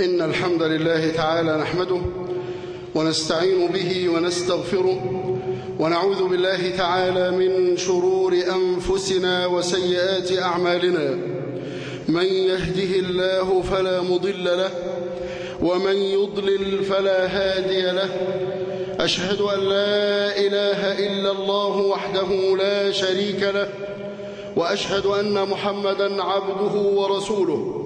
إن الحمد لله تعالى نحمده ونستعين به ونستغفره ونعوذ بالله تعالى من شرور أنفسنا وسيئات أعمالنا. من يهده الله فلا مضل له ومن يضلل فلا هادي له. أشهد أن لا إله إلا الله وحده لا شريك له وأشهد أن محمدا عبده ورسوله.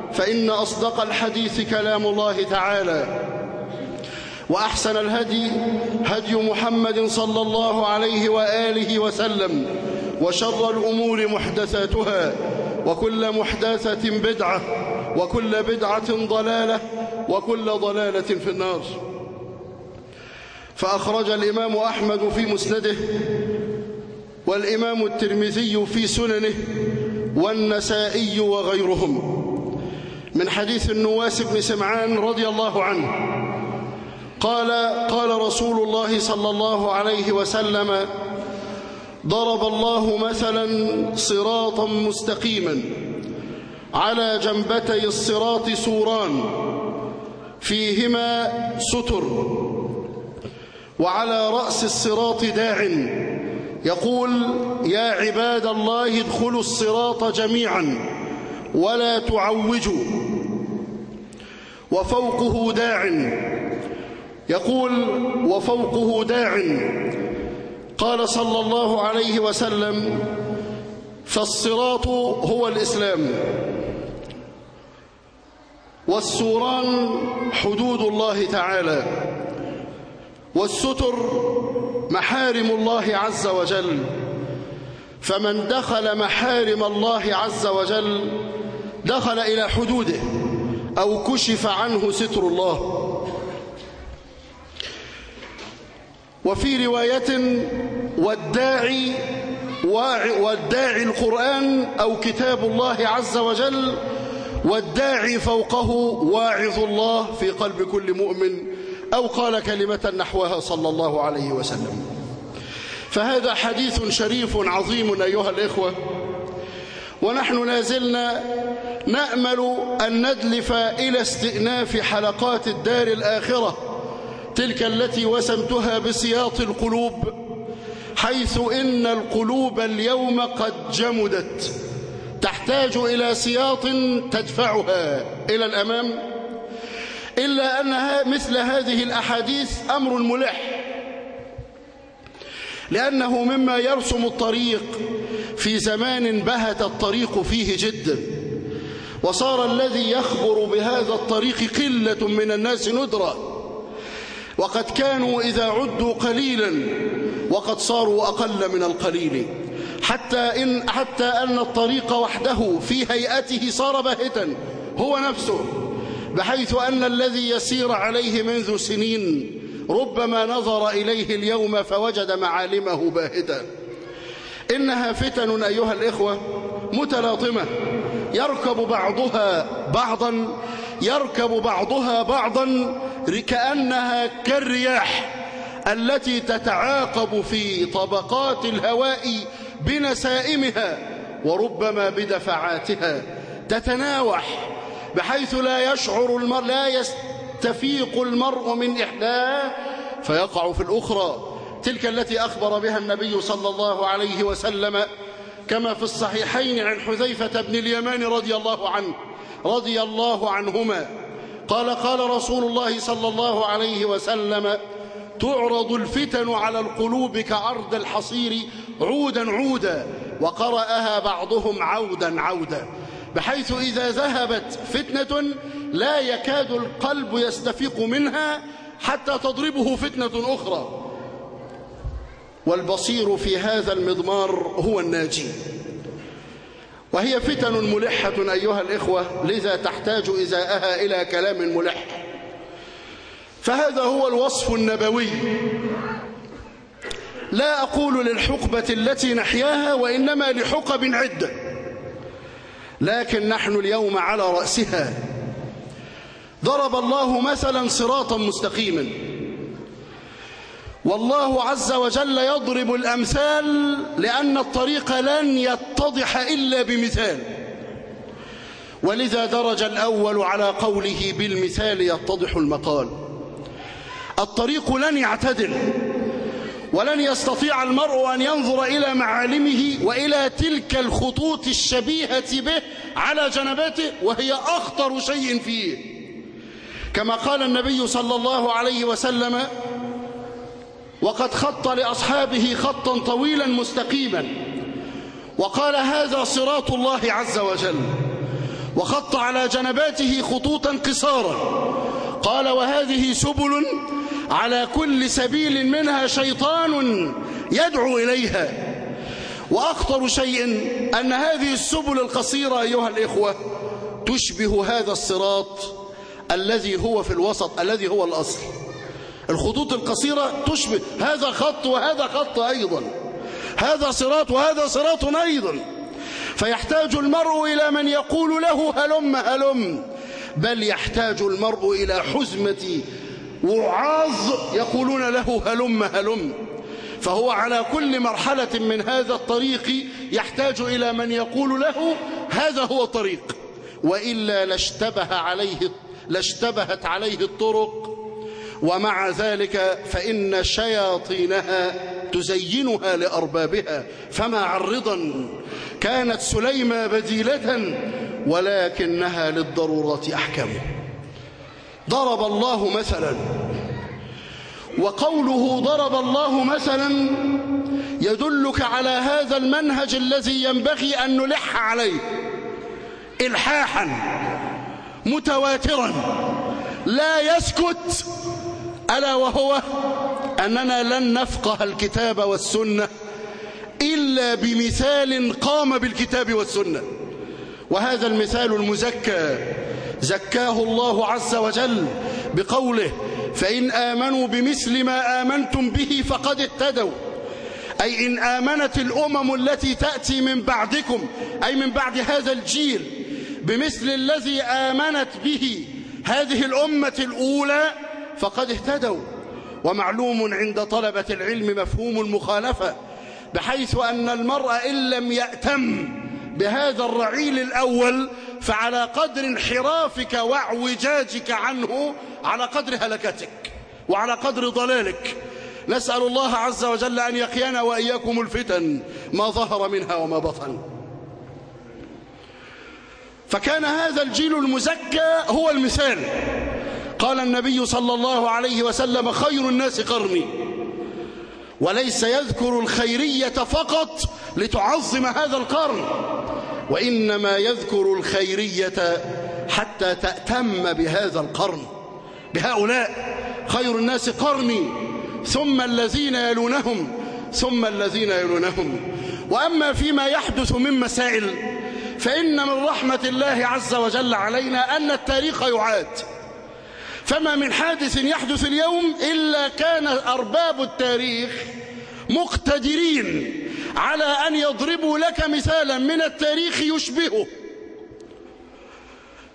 فإن أصدق الحديث كلام الله تعالى. وأحسن الهدي هدي محمد صلى الله عليه وآله وسلم وشر الأمور محدثاتها وكل محدثة بدعة وكل بدعة ضلالة وكل ضلالة في النار. فأخرج الإمام أحمد في مسنده والإمام الترمذي في سننه والنسائي وغيرهم. من حديث النواس بن سمعان رضي الله عنه. قال قال رسول الله صلى الله عليه وسلم ضرب الله مثلا صراطا مستقيما على جنبتي الصراط سوران فيهما ستر وعلى رأس الصراط داع. يقول يا عباد الله ادخلوا الصراط جميعا ولا تعوجوا وفوقه داع. يقول وفوقه داع. قال صلى الله عليه وسلم فالصراط هو الإسلام. والسوران حدود الله تعالى. والستر محارم الله عز وجل. فمن دخل محارم الله عز وجل دخل إلى حدوده أو كشف عنه ستر الله. وفي رواية والداعي والداعي القرآن أو كتاب الله عز وجل والداعي فوقه واعظ الله في قلب كل مؤمن أو قال كلمة نحوها صلى الله عليه وسلم. فهذا حديث شريف عظيم أيها الإخوة. ونحن لازلنا نأمل أن ندلف إلى استئناف حلقات الدار الآخرة تلك التي وسمتها بسياط القلوب حيث إن القلوب اليوم قد جمدت. تحتاج إلى سياط تدفعها. إلى الأمام إلا أنها مثل هذه الأحاديث أمر ملح. لأنه مما يرسم الطريق في زمان بهت الطريق فيه جدا. وصار الذي يخبر بهذا الطريق قلة من الناس ندرة. وقد كانوا إذا عدوا قليلا وقد صاروا أقل من القليل. حتى, إن حتى أن الطريق وحده في هيئته صار باهتا هو نفسه. بحيث أن الذي يسير عليه منذ سنين ربما نظر إليه اليوم فوجد معالمه باهتا. إنها فتن أيها الإخوة متلاطمة. يركب بعضها بعضا يركب بعضها بعضا كأنها كالرياح التي تتعاقب في طبقات الهواء بنسائمها وربما بدفعاتها. تتناوح بحيث لا يشعر المرء لا يستفيق المرء من إحداه فيقع في الأخرى. تلك التي أخبر بها النبي صلى الله عليه وسلم كما في الصحيحين عن حذيفة بن اليمان رضي الله عنه رضي الله عنهما. قال قال رسول الله صلى الله عليه وسلم تعرض الفتن على القلوب كعرض الحصير عودا عودا وقرأها بعضهم عودا عودا. بحيث إذا ذهبت فتنة لا يكاد القلب يستفيق منها حتى تضربه فتنة أخرى. والبصير في هذا المضمار هو الناجي. وهي فتن ملحة أيها الإخوة لذا تحتاج إزاءها إلى كلام ملح. فهذا هو الوصف النبوي. لا أقول للحقبة التي نحياها وإنما لحقب عدة. لكن نحن اليوم على رأسها. ضرب الله مثلا صراطا مستقيما. والله عز وجل يضرب الأمثال لأن الطريق لن يتضح إلا بمثال. ولذا درج الأول على قوله بالمثال يتضح المقال. الطريق لن يعتدل ولن يستطيع المرء أن ينظر إلى معالمه وإلى تلك الخطوط الشبيهة به على جنباته وهي أخطر شيء فيه. كما قال النبي صلى الله عليه وسلم وقد خط لأصحابه خطا طويلا مستقيما وقال هذا صراط الله عز وجل وخط على جنباته خطوطا قصارا قال وهذه سبل على كل سبيل منها شيطان يدعو إليها. وأخطر شيء أن هذه السبل القصيرة أيها الإخوة تشبه هذا الصراط الذي هو في الوسط الذي هو الأصل. الخطوط القصيرة تشبه هذا خط وهذا خط أيضا. هذا صراط وهذا صراط أيضا. فيحتاج المرء إلى من يقول له هلم هلم. بل يحتاج المرء إلى حزمة وعاظ يقولون له هلم هلم. فهو على كل مرحلة من هذا الطريق يحتاج إلى من يقول له هذا هو الطريق وإلا لاشتبه عليه لاشتبهت عليه الطرق ومع ذلك فإن شياطينها تزينها لأربابها فما عرضا كانت سليمة بديلة ولكنها للضرورات أحكم. ضرب الله مثلا وقوله ضرب الله مثلا يدلك على هذا المنهج الذي ينبغي أن نلح عليه إلحاحا. متواترا. لا يسكت ألا وهو أننا لن نفقه الكتاب والسنة إلا بمثال قام بالكتاب والسنة. وهذا المثال المزكى زكاه الله عز وجل بقوله فإن آمنوا بمثل ما آمنتم به فقد اهتدوا. أي إن آمنت الأمم التي تأتي من بعدكم أي من بعد هذا الجيل بمثل الذي آمنت به هذه الأمة الأولى فقد اهتدوا. ومعلوم عند طلبة العلم مفهوم المخالفة بحيث أن المرء إن لم يأتم بهذا الرعيل الأول فعلى قدر انحرافك وأعوجاجك عنه على قدر هلكتك وعلى قدر ضلالك. نسأل الله عز وجل أن يقينا وإياكم الفتن ما ظهر منها وما بطن. فكان هذا الجيل المزكى هو المثال. قال النبي صلى الله عليه وسلم خير الناس قرني. وليس يذكر الخيرية فقط لتعظم هذا القرن وإنما يذكر الخيرية حتى تأتم بهذا القرن. بهؤلاء خير الناس قرني. ثم الذين يلونهم ثم الذين يلونهم. وأما فيما يحدث من مسائل فإن من رحمة الله عز وجل علينا أن التاريخ يعاد. فما من حادث يحدث اليوم إلا كان أرباب التاريخ مقتدرين على أن يضربوا لك مثالا من التاريخ يشبهه.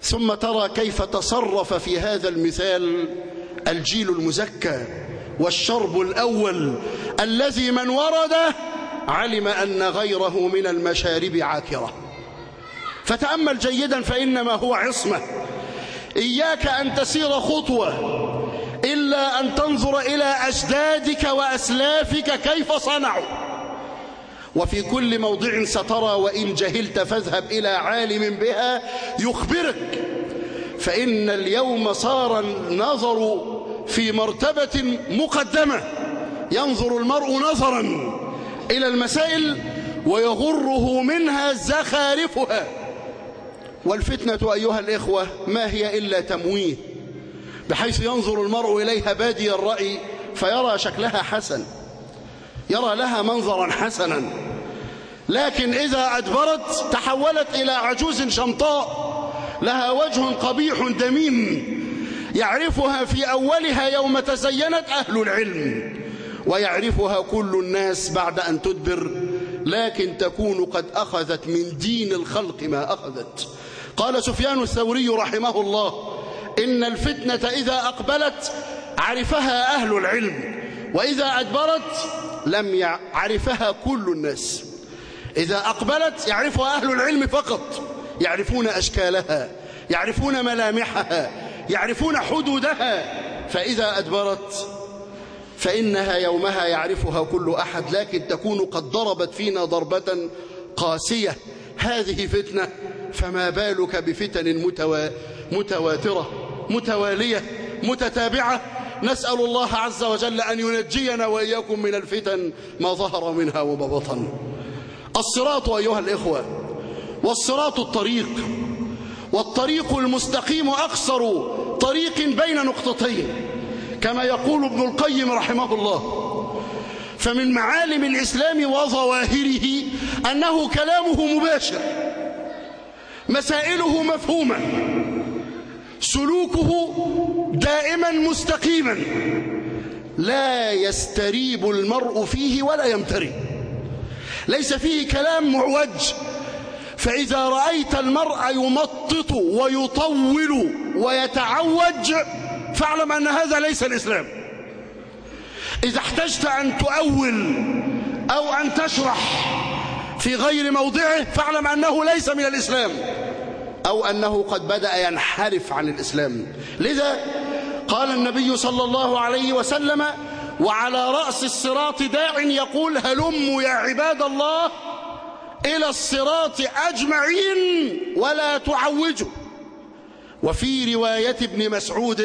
ثم ترى كيف تصرف في هذا المثال الجيل المزكى والشرب الأول الذي من ورده علم أن غيره من المشارب عاكرة. فتأمل جيدا فإنما هو عصمة. إياك أن تسير خطوة إلا أن تنظر إلى أجدادك وأسلافك كيف صنعوا. وفي كل موضع سترى وإن جهلت فاذهب إلى عالم بها يخبرك. فإن اليوم صار النظر في مرتبة مقدمة. ينظر المرء نظرا إلى المسائل ويغره منها زخارفها. والفتنة أيها الإخوة ما هي إلا تمويه بحيث ينظر المرء إليها بادي الرأي فيرى شكلها حسن يرى لها منظرا حسنا. لكن إذا أدبرت تحولت إلى عجوز شمطاء لها وجه قبيح دميم يعرفها في أولها يوم تزينت أهل العلم ويعرفها كل الناس بعد أن تدبر لكن تكون قد أخذت من دين الخلق ما أخذت. قال سفيان الثوري رحمه الله إن الفتنة إذا أقبلت عرفها أهل العلم وإذا أدبرت لم يعرفها كل الناس. إذا أقبلت يعرفها أهل العلم فقط يعرفون أشكالها يعرفون ملامحها يعرفون حدودها. فإذا أدبرت فإنها يومها يعرفها كل أحد لكن تكون قد ضربت فينا ضربة قاسية. هذه فتنة فما بالك بفتن متوا... متواترة متوالية متتابعة؟ نسأل الله عز وجل أن ينجينا وإياكم من الفتن ما ظهر منها وما بطن الصراط أيها الإخوة والصراط الطريق والطريق المستقيم أقصر طريق بين نقطتين كما يقول ابن القيم رحمه الله. فمن معالم الإسلام وظواهره أنه كلامه مباشر. مسائله مفهومة سلوكه دائما مستقيما. لا يستريب المرء فيه ولا يمتري. ليس فيه كلام معوج. فإذا رأيت المرء يمطط ويطول ويتعوج فاعلم أن هذا ليس الإسلام. إذا احتجت أن تؤول أو أن تشرح في غير موضعه فاعلم أنه ليس من الإسلام. أو أنه قد بدأ ينحرف عن الإسلام. لذا قال النبي صلى الله عليه وسلم وعلى رأس الصراط داع يقول هلموا يا عباد الله إلى الصراط أجمعين ولا تعوجوا. وفي رواية ابن مسعود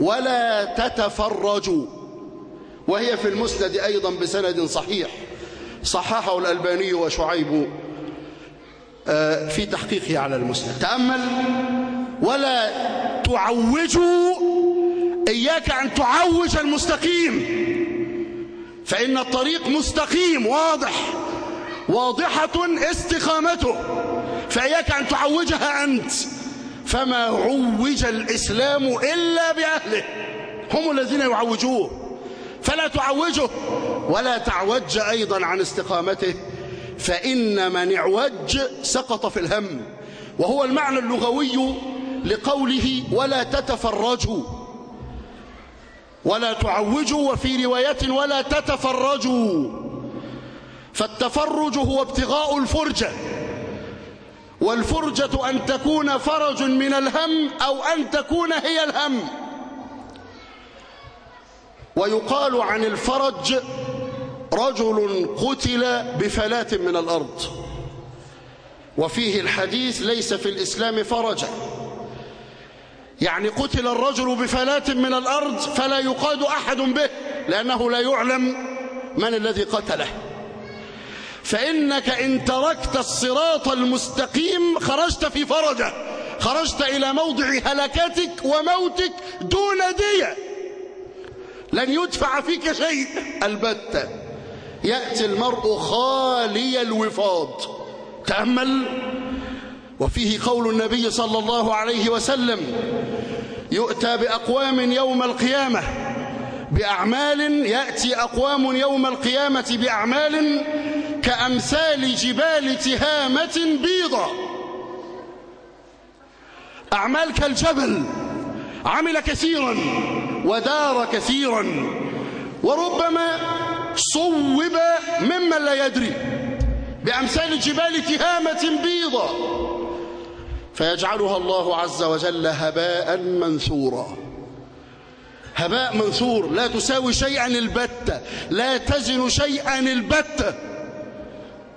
ولا تتفرجوا. وهي في المسند أيضا بسند صحيح. صححه الألباني وشعيب في تحقيقه على المسند. تأمل. ولا تعوجوا إياك أن تعوج المستقيم. فإن الطريق مستقيم واضح. واضحة استقامته. فإياك أن تعوجها أنت. فما عوج الإسلام إلا بأهله. هم الذين يعوجوه. فلا تعوجه. ولا تعوج أيضا عن استقامته. فإن من اعوج سقط في الهم. وهو المعنى اللغوي لقوله ولا تتفرجوا. ولا تعوجوا وفي رواية ولا تتفرجوا. فالتفرج هو ابتغاء الفرجة. والفرجة أن تكون فرج من الهم أو أن تكون هي الهم. ويقال عن الفرج رجل قتل بفلاة من الأرض. وفيه الحديث ليس في الإسلام فرجا. يعني قتل الرجل بفلاة من الأرض فلا يقاد أحد به لأنه لا يعلم من الذي قتله. فإنك إن تركت الصراط المستقيم خرجت في فرجة. خرجت إلى موضع هلكتك وموتك دون دية. لن يدفع فيك شيء. البتة. يأتي المرء خالي الوفاض. تأمل. وفيه قول النبي صلى الله عليه وسلم يؤتى بأقوام يوم القيامة بأعمال يأتي أقوام يوم القيامة بأعمال كأمثال جبال تهامة بيضة. أعمال كالجبل. عمل كثيرا ودار كثيرا. وربما صوب ممن لا يدري بأمثال جبال تهامة بيضة فيجعلها الله عز وجل هباء منثورا. هباء منثور لا تساوي شيئا البتة لا تزن شيئا البتة.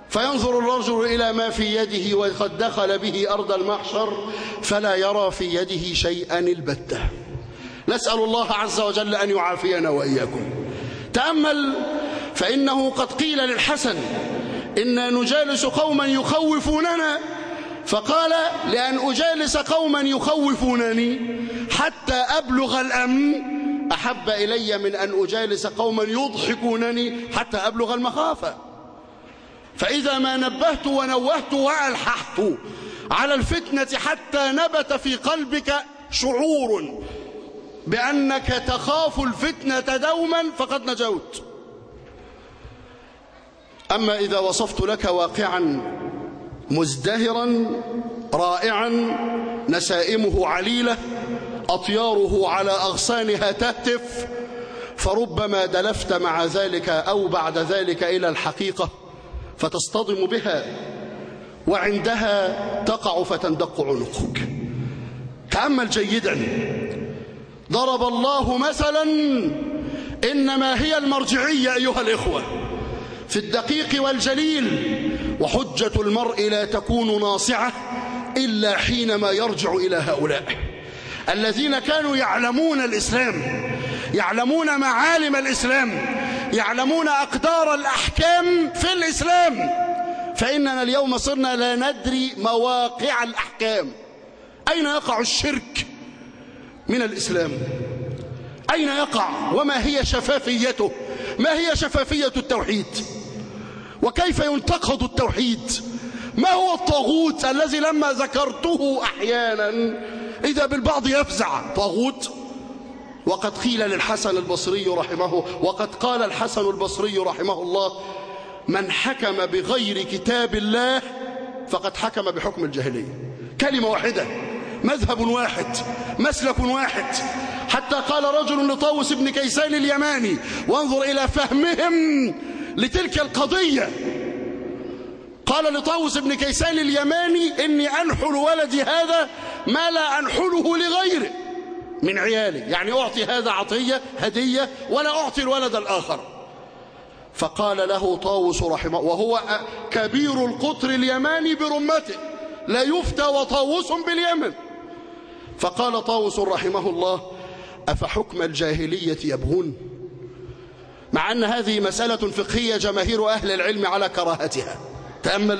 فينظر الرجل إلى ما في يده وقد دخل به أرض المحشر فلا يرى في يده شيئا البتة. نسأل الله عز وجل أن يعافينا وإياكم. تأمل فإنه قد قيل للحسن إنا نجالس قوما يخوفوننا. فقال لأن أجالس قوما يخوفونني حتى أبلغ الأمن. أحب إلي من أن أجالس قوما يضحكونني حتى أبلغ المخافة فإذا ما نبهت ونوهت وألححت على الفتنة حتى نبت في قلبك شعور. بأنك تخاف الفتنة دوما فقد نجوت. أما إذا وصفت لك واقعا مزدهرا رائعا نسائمه عليلة أطياره على أغصانها تهتف فربما دلفت مع ذلك أو بعد ذلك إلى الحقيقة فتصطدم بها وعندها تقع فتندق عنقك. تأمل جيدا. ضرب الله مثلا إنما هي المرجعية أيها الإخوة في الدقيق والجليل وحجة المرء لا تكون ناصعة إلا حينما يرجع إلى هؤلاء. الذين كانوا يعلمون الإسلام يعلمون معالم الإسلام يعلمون أقدار الأحكام في الإسلام فإننا اليوم صرنا لا ندري مواقع الأحكام. أين يقع الشرك؟ من الإسلام. أين يقع؟ وما هي شفافيته؟ ما هي شفافية التوحيد؟ وكيف ينتقد التوحيد؟ ما هو الطاغوت الذي لما ذكرته أحيانا إذا بالبعض يفزع؟ طاغوت؟ وقد قيل للحسن البصري رحمه وقد قال الحسن البصري رحمه الله من حكم بغير كتاب الله فقد حكم بحكم الجاهلية. كلمة واحدة. مذهب واحد مسلك واحد. حتى قال رجل لطاوس بن كيسان اليماني وانظر إلى فهمهم لتلك القضية. قال لطاوس بن كيسان اليماني إني أنحل ولدي هذا ما لا أنحله لغيره. من عيالي يعني أعطي هذا عطية هدية ولا أعطي الولد الآخر. فقال له طاوس رحمه وهو كبير القطر اليماني برمته لا يفتى وطاوس باليمن. فقال طاوس رحمه الله أفحكم الجاهلية يبغون؟ مع أن هذه مسألة فقهية جماهير أهل العلم على كراهتها. تأمل.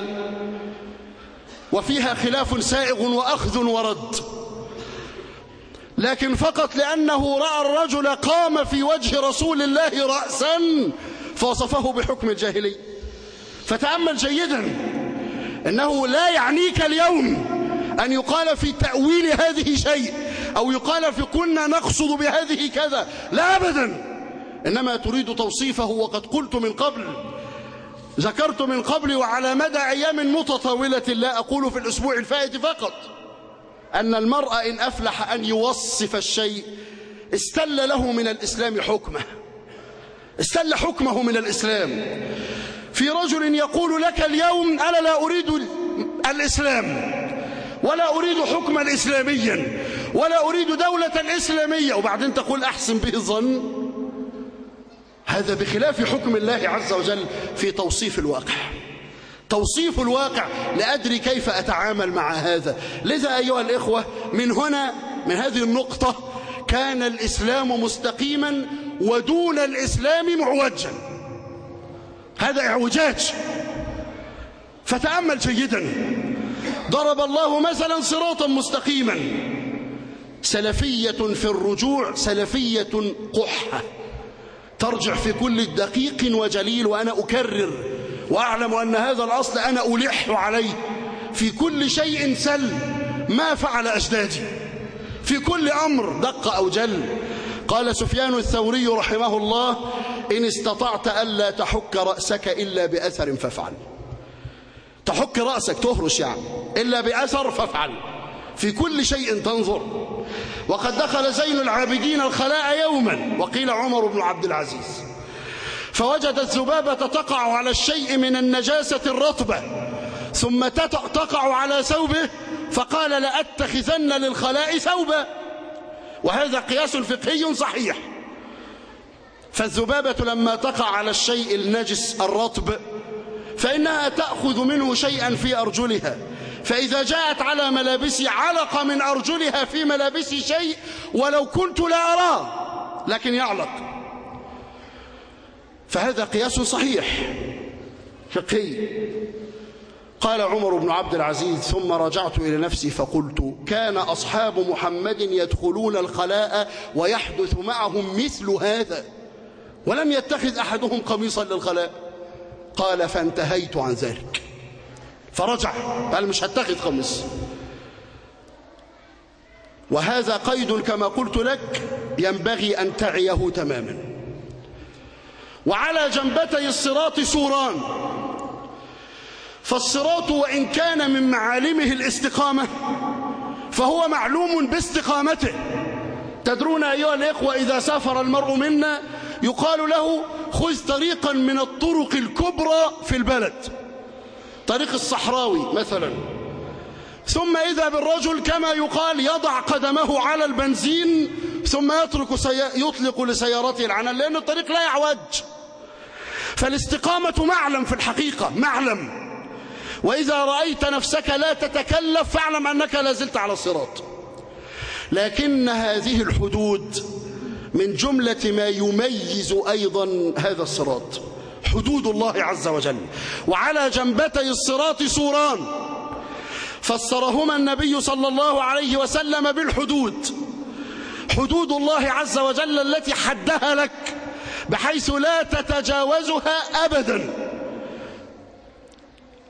وفيها خلاف سائغ وأخذ ورد. لكن فقط لأنه رأى الرجل قام في وجه رسول الله رأسا فوصفه بحكم الجاهلي. فتأمل جيدا أنه لا يعنيك اليوم. أن يقال في تأويل هذه شيء أو يقال في كنا نقصد بهذه كذا. لا أبدا. إنما تريد توصيفه وقد قلت من قبل. ذكرت من قبل وعلى مدى أيام متطاولة لا أقول في الأسبوع الفائت فقط. أن المرأة إن أفلح أن يوصف الشيء استل له من الإسلام حكمه. استل حكمه من الإسلام. في رجل يقول لك اليوم أنا لا أريد الإسلام. ولا أريد حكما إسلاميا ولا أريد دولة إسلامية. وبعدين تقول أحسن به الظن هذا بخلاف حكم الله عز وجل في توصيف الواقع. توصيف الواقع لأدري كيف أتعامل مع هذا. لذا أيها الإخوة من هنا من هذه النقطة كان الإسلام مستقيما ودون الإسلام معوجا. هذا إعوجاج. فتأمل جيدا. ضرب الله مثلا صراطا مستقيما. سلفية في الرجوع سلفية قحة. ترجع في كل دقيق وجليل وأنا أكرر وأعلم أن هذا الأصل أنا ألح عليه. في كل شيء سل ما فعل أجدادي. في كل أمر دق أو جل. قال سفيان الثوري رحمه الله إن استطعت ألا تحك رأسك إلا بأثر فافعل. تحك رأسك تهرش يعني. إلا بأثر فافعل. في كل شيء تنظر. وقد دخل زين العابدين الخلاء يوما وقيل عمر بن عبد العزيز. فوجد الذبابة تقع على الشيء من النجاسة الرطبة. ثم تقع على ثوبه فقال لأتخذن للخلاء ثوبا. وهذا قياس فقهي صحيح. فالذبابة لما تقع على الشيء النجس الرطب فإنها تأخذ منه شيئا في أرجلها. فإذا جاءت على ملابسي علق من أرجلها في ملابسي شيء ولو كنت لا أراه لكن يعلق. فهذا قياس صحيح فقهي. قال عمر بن عبد العزيز ثم رجعت إلى نفسي فقلت كان أصحاب محمد يدخلون الخلاء ويحدث معهم مثل هذا ولم يتخذ أحدهم قميصا للخلاء. قال فانتهيت عن ذلك. فرجع قال مش هتخذ قميص وهذا قيد كما قلت لك ينبغي أن تعيه تماما. وعلى جنبتي الصراط سوران. فالصراط وإن كان من معالمه الاستقامة فهو معلوم باستقامته. تدرون أيها الإخوة إذا سافر المرء منا يقال له خذ طريقا من الطرق الكبرى في البلد. طريق الصحراوي مثلا. ثم إذا بالرجل كما يقال يضع قدمه على البنزين ثم يترك سي... يطلق لسيارته العنان لأن الطريق لا يعوج. فالاستقامة معلم في الحقيقة معلم. وإذا رأيت نفسك لا تتكلف فاعلم أنك لا زلت على الصراط. لكن هذه الحدود من جملة ما يميز أيضا هذا الصراط حدود الله عز وجل. وعلى جنبتي الصراط سوران. فسرهما النبي صلى الله عليه وسلم بالحدود. حدود الله عز وجل التي حدها لك بحيث لا تتجاوزها أبدا.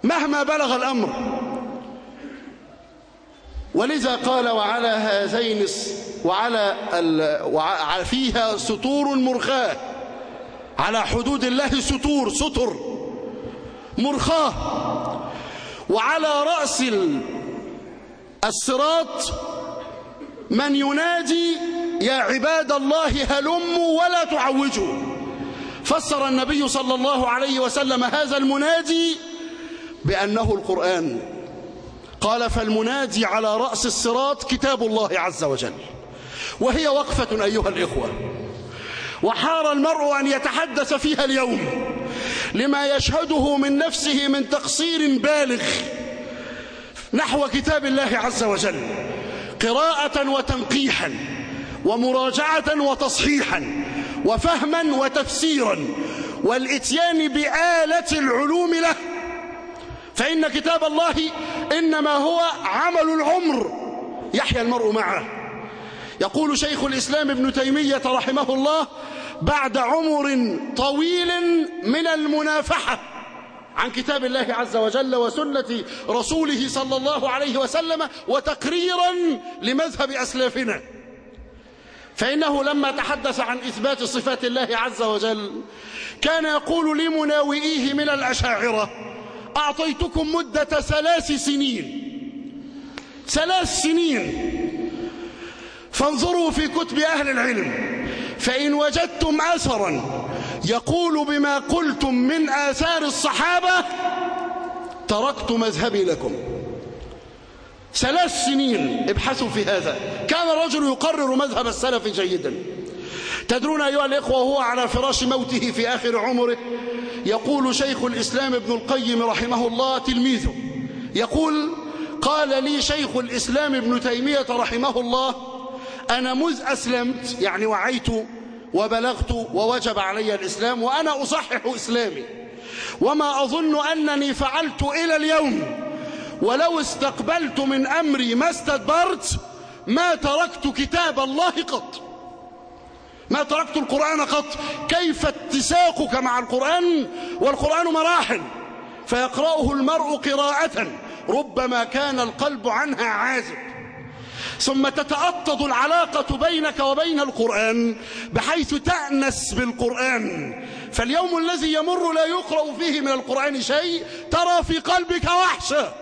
مهما بلغ الأمر ولذا قال وعلى هذين وعلى ال... فيها سطور مرخاة. على حدود الله سطور سطر مرخاة. وعلى رأس الصراط من ينادي يا عباد الله هلموا ولا تعوجوا. فسر النبي صلى الله عليه وسلم هذا المنادي بأنه القرآن. قال فالمنادي على رأس الصراط كتاب الله عز وجل. وهي وقفة أيها الإخوة. وحار المرء أن يتحدث فيها اليوم لما يشهده من نفسه من تقصير بالغ نحو كتاب الله عز وجل قراءة وتنقيحا ومراجعة وتصحيحا وفهما وتفسيرا والإتيان بآلة العلوم له فإن كتاب الله إنما هو عمل العمر. يحيا المرء معه. يقول شيخ الإسلام ابن تيمية رحمه الله بعد عمر طويل من المنافحة عن كتاب الله عز وجل وسنة رسوله صلى الله عليه وسلم وتقريرا لمذهب أسلافنا. فإنه لما تحدث عن إثبات صفات الله عز وجل كان يقول لمناوئيه من الأشاعرة أعطيتكم مدة ثلاث سنين. ثلاث سنين. فانظروا في كتب أهل العلم. فإن وجدتم أثرا يقول بما قلتم من آثار الصحابة تركت مذهبي لكم. ثلاث سنين. ابحثوا في هذا. كان الرجل يقرر مذهب السلف جيدا. تدرون أيها الإخوة وهو على فراش موته في آخر عمره. يقول شيخ الإسلام ابن القيم رحمه الله تلميذه. يقول قال لي شيخ الإسلام ابن تيمية رحمه الله أنا مذ أسلمت يعني وعيت وبلغت ووجب علي الإسلام وأنا أصحح إسلامي. وما أظن أنني فعلت إلى اليوم ولو استقبلت من أمري ما استدبرت ما تركت كتاب الله قط. ما تركت القرآن قط. كيف اتساقك مع القرآن؟ والقرآن مراحل. فيقرأه المرء قراءة. ربما كان القلب عنها عازب. ثم تتأطد العلاقة بينك وبين القرآن بحيث تأنس بالقرآن. فاليوم الذي يمر لا يقرأ فيه من القرآن شيء ترى في قلبك وحشة.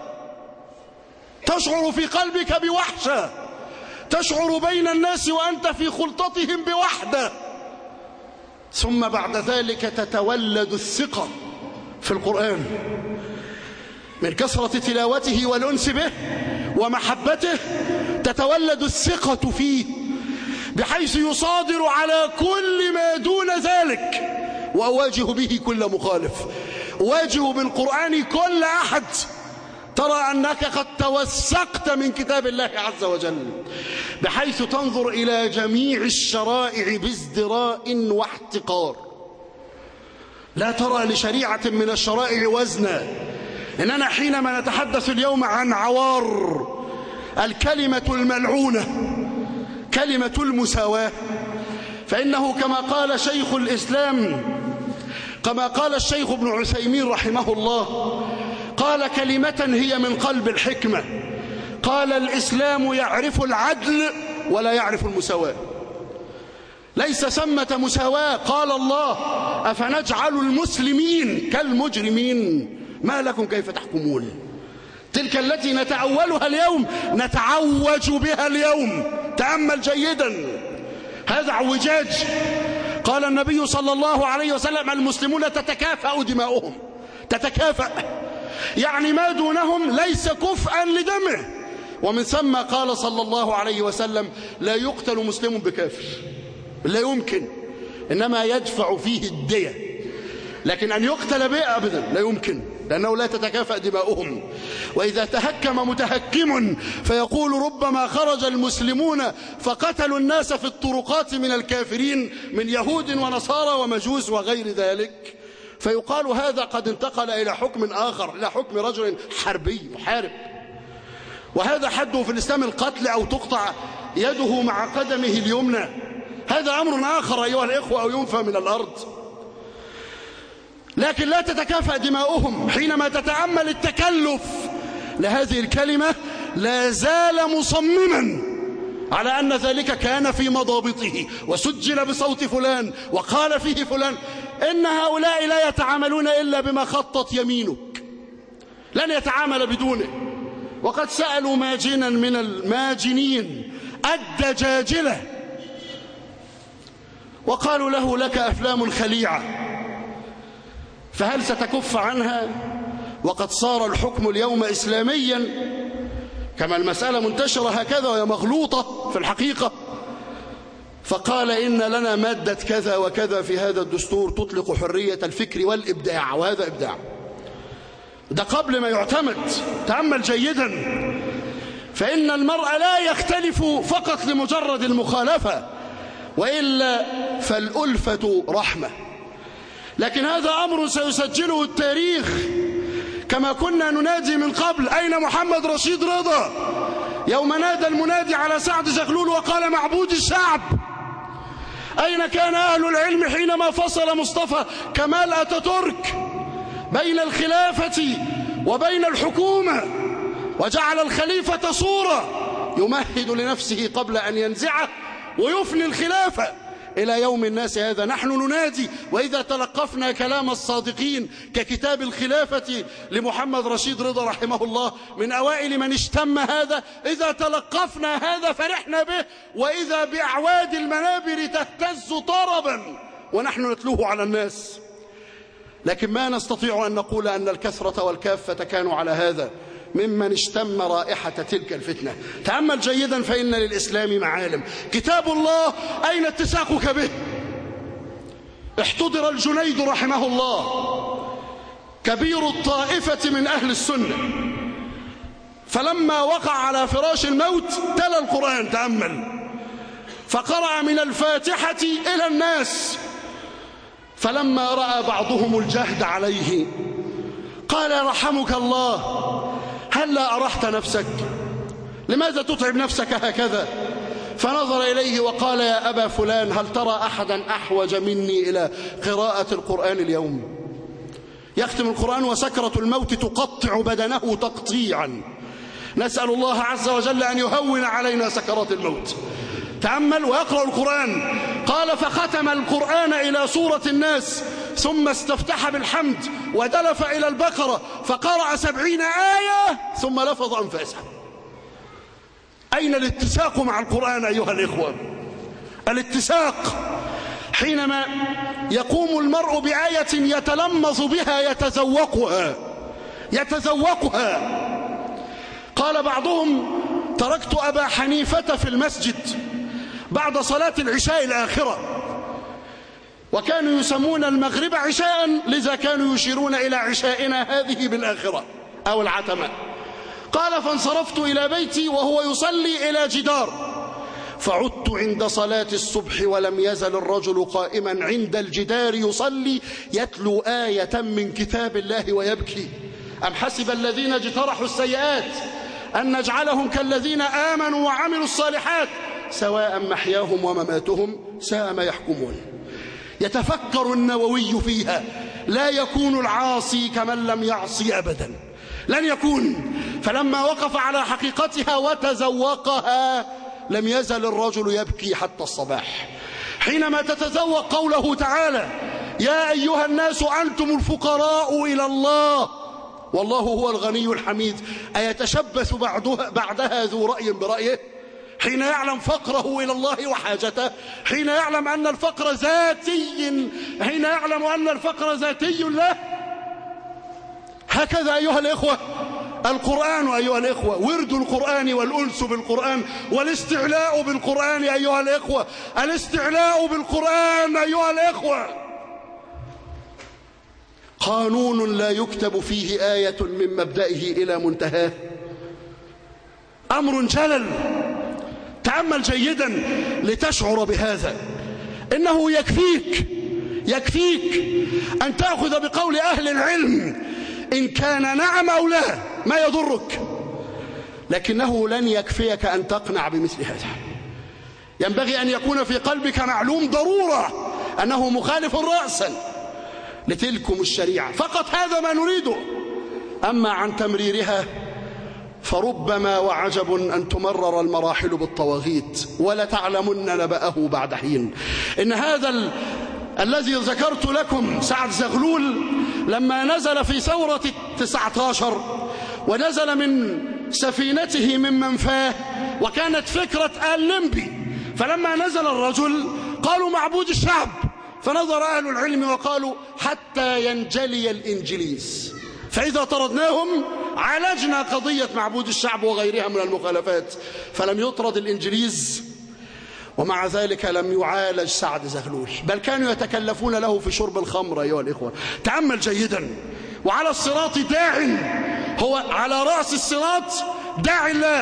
تشعر في قلبك بوحشة. تشعر بين الناس وأنت في خلطتهم بوحدة. ثم بعد ذلك تتولد الثقة في القرآن من كثرة تلاوته والأنس به ومحبته تتولد الثقة فيه بحيث يصادر على كل ما دون ذلك. وأواجه به كل مخالف. واجه بالقرآن كل أحد. ترى أنك قد توسقت من كتاب الله عز وجل بحيث تنظر إلى جميع الشرائع بازدراء واحتقار. لا ترى لشريعة من الشرائع وزنا. إننا حينما نتحدث اليوم عن عوار الكلمة الملعونة كلمة المساواة فإنه كما قال شيخ الإسلام كما قال الشيخ ابن عثيمين رحمه الله قال كلمة هي من قلب الحكمة. قال الإسلام يعرف العدل ولا يعرف المساواة. ليس ثمة مساواة قال الله أفنجعل المسلمين كالمجرمين؟ ما لكم كيف تحكمون؟ تلك التي نتأولها اليوم نتعوج بها اليوم. تأمل جيدا. هذا عوجاج قال النبي صلى الله عليه وسلم المسلمون تتكافأ دماؤهم. تتكافأ. يعني ما دونهم ليس كفءا لدمه. ومن ثم قال صلى الله عليه وسلم لا يقتل مسلم بكافر. لا يمكن. إنما يدفع فيه الدية. لكن أن يقتل به أبدا لا يمكن. لأنه لا تتكافأ دماؤهم. وإذا تهكم متهكم فيقول ربما خرج المسلمون فقتلوا الناس في الطرقات من الكافرين من يهود ونصارى ومجوس وغير ذلك. فيقال هذا قد انتقل إلى حكم آخر إلى حكم رجل حربي محارب. وهذا حده في الإسلام القتل أو تقطع يده مع قدمه اليمنى. هذا أمر آخر أيها الإخوة أو ينفى من الأرض. لكن لا تتكافأ دماؤهم حينما تتأمل التكلف لهذه الكلمة لا زال مصمما على أن ذلك كان في مضابطه. وسجل بصوت فلان وقال فيه فلان. إن هؤلاء لا يتعاملون إلا بما خطت يمينك. لن يتعامل بدونه. وقد سألوا ماجنا من الماجنين الدجاجلة وقالوا له لك أفلام خليعة. فهل ستكف عنها؟ وقد صار الحكم اليوم إسلاميا. كما المسألة منتشرة هكذا وهي مغلوطة في الحقيقة. فقال إن لنا مادة كذا وكذا في هذا الدستور تطلق حرية الفكر والإبداع وهذا إبداع. ده قبل ما يعتمد. تأمل جيدا. فإن المرء لا يختلف فقط لمجرد المخالفة وإلا فالألفة رحمة. لكن هذا أمر سيسجله التاريخ. كما كنا ننادي من قبل أين محمد رشيد رضا؟ يوم نادى المنادي على سعد زغلول وقال معبود الشعب. أين كان أهل العلم حينما فصل مصطفى كمال أتاتورك بين الخلافة وبين الحكومة وجعل الخليفة صورة يمهد لنفسه قبل أن ينزعه ويفني الخلافة؟ إلى يوم الناس هذا. نحن ننادي وإذا تلقفنا كلام الصادقين ككتاب الخلافة لمحمد رشيد رضا رحمه الله من أوائل من اشتم هذا إذا تلقفنا هذا فرحنا به وإذا بأعواد المنابر تهتز طربا ونحن نتلوه على الناس. لكن ما نستطيع أن نقول أن الكثرة والكافة كانوا على هذا. ممن اشتم رائحة تلك الفتنة. تأمل جيدا فإن للإسلام معالم. كتاب الله أين اتساقك به؟ احتضر الجنيد رحمه الله. كبير الطائفة من أهل السنة. فلما وقع على فراش الموت تلا القرآن تأمل. فقرأ من الفاتحة إلى الناس. فلما رأى بعضهم الجهد عليه قال رحمك الله هل لا أرحت نفسك؟ لماذا تتعب نفسك هكذا؟ فنظر إليه وقال يا أبا فلان هل ترى أحدا أحوج مني إلى قراءة القرآن اليوم؟ يختم القرآن وسكرة الموت تقطع بدنه تقطيعا. نسأل الله عز وجل أن يهون علينا سكرات الموت. تأمل ويقرأ القرآن. قال فختم القرآن إلى سورة الناس. ثم استفتح بالحمد ودلف إلى البقرة فقرأ سبعين آية ثم لفظ أنفاسه أين الاتساق مع القرآن أيها الإخوة؟ الاتساق حينما يقوم المرء بآية يتلمظ بها يتذوقها يتذوقها قال بعضهم تركت أبا حنيفة في المسجد بعد صلاة العشاء الآخرة وكانوا يسمون المغرب عشاء لذا كانوا يشيرون إلى عشائنا هذه بالآخرة أو العتمة. قال فانصرفت إلى بيتي وهو يصلي إلى جدار. فعدت عند صلاة الصبح ولم يزل الرجل قائما عند الجدار يصلي يتلو آية من كتاب الله ويبكي. أم حسب الذين اجترحوا السيئات أن نجعلهم كالذين آمنوا وعملوا الصالحات سواء محياهم ومماتهم ساء ما يحكمون. يتفكر النووي فيها. لا يكون العاصي كمن لم يعصي أبدا. لن يكون. فلما وقف على حقيقتها وتزوقها لم يزل الرجل يبكي حتى الصباح. حينما تتذوق قوله تعالى يا أيها الناس أنتم الفقراء إلى الله. والله هو الغني الحميد. أيتشبث بعدها, ذو رأي برأيه؟ حين يعلم فقره إلى الله وحاجته حين يعلم أن الفقر ذاتي حين يعلم أن الفقر ذاتي له. هكذا أيها الإخوة القرآن أيها الإخوة ورد القرآن والأنس بالقرآن والاستعلاء بالقرآن أيها الإخوة الاستعلاء بالقرآن أيها الإخوة. قانون لا يكتب فيه آية من مبدئه إلى منتهاه. أمر جلل. تأمل جيدا لتشعر بهذا. إنه يكفيك يكفيك أن تأخذ بقول أهل العلم إن كان نعم أو لا ما يضرك. لكنه لن يكفيك أن تقنع بمثل هذا. ينبغي أن يكون في قلبك معلوم ضرورة أنه مخالف رأسا لتلكم الشريعة. فقط هذا ما نريده. أما عن تمريرها فربما وعجب أن تمرر المراحل بالطواغيت ولتعلمن نبأه بعد حين. إن هذا ال... الذي ذكرت لكم سعد زغلول لما نزل في ثورة التسعة عشر ونزل من سفينته من منفاه وكانت فكرة آل لمبي فلما نزل الرجل قالوا معبود الشعب. فنظر أهل العلم وقالوا حتى ينجلي الإنجليز. فإذا طردناهم عالجنا قضية معبود الشعب وغيرها من المخالفات. فلم يطرد الإنجليز ومع ذلك لم يعالج سعد زغلول. بل كانوا يتكلفون له في شرب الخمر أيها الإخوة. تأمل جيدا. وعلى الصراط داع. هو على رأس الصراط داع الله.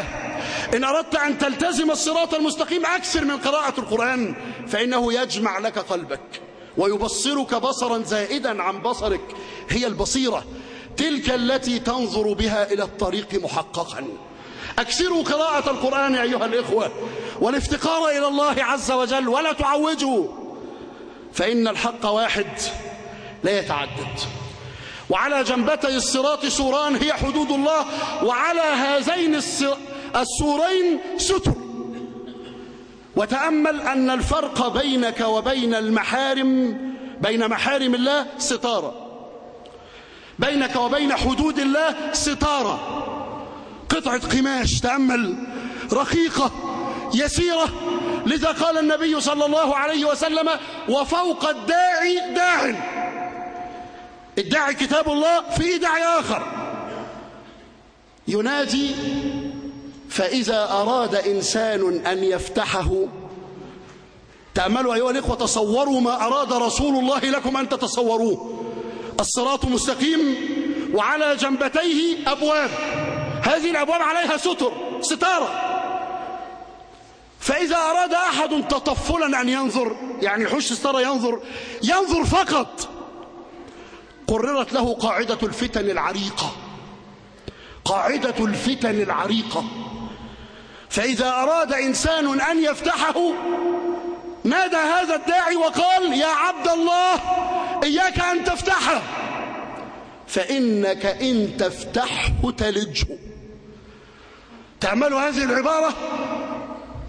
إن أردت أن تلتزم الصراط المستقيم أكثر من قراءة القرآن فإنه يجمع لك قلبك ويبصرك بصرا زائدا عن بصرك. هي البصيرة. تلك التي تنظر بها إلى الطريق محققا. أكثروا قراءة القرآن أيها الإخوة والافتقار إلى الله عز وجل ولا تعوجوا. فإن الحق واحد لا يتعدد. وعلى جنبتي الصراط سوران هي حدود الله. وعلى هذين السورين ستر. وتأمل أن الفرق بينك وبين المحارم بين محارم الله ستارة. بينك وبين حدود الله ستارة. قطعة قماش تأمل رقيقة يسيرة. لذا قال النبي صلى الله عليه وسلم وفوق الداعي داع. الداعي كتاب الله في داعي آخر. ينادي فإذا أراد إنسان أن يفتحه تأملوا أيها الإخوة تصوروا ما أراد رسول الله لكم أن تتصوروه. الصراط مستقيم وعلى جنبتيه أبواب. هذه الأبواب عليها ستر ستارة. فإذا أراد أحد تطفلا أن ينظر يعني حش ستارة ينظر ينظر فقط. قررت له قاعدة الفتن العريقة. قاعدة الفتن العريقة. فإذا أراد إنسان أن يفتحه نادى هذا الداعي وقال يا عبد الله إياك أن تفتحه فإنك إن تفتحه تلجه تعمل هذه العبارة؟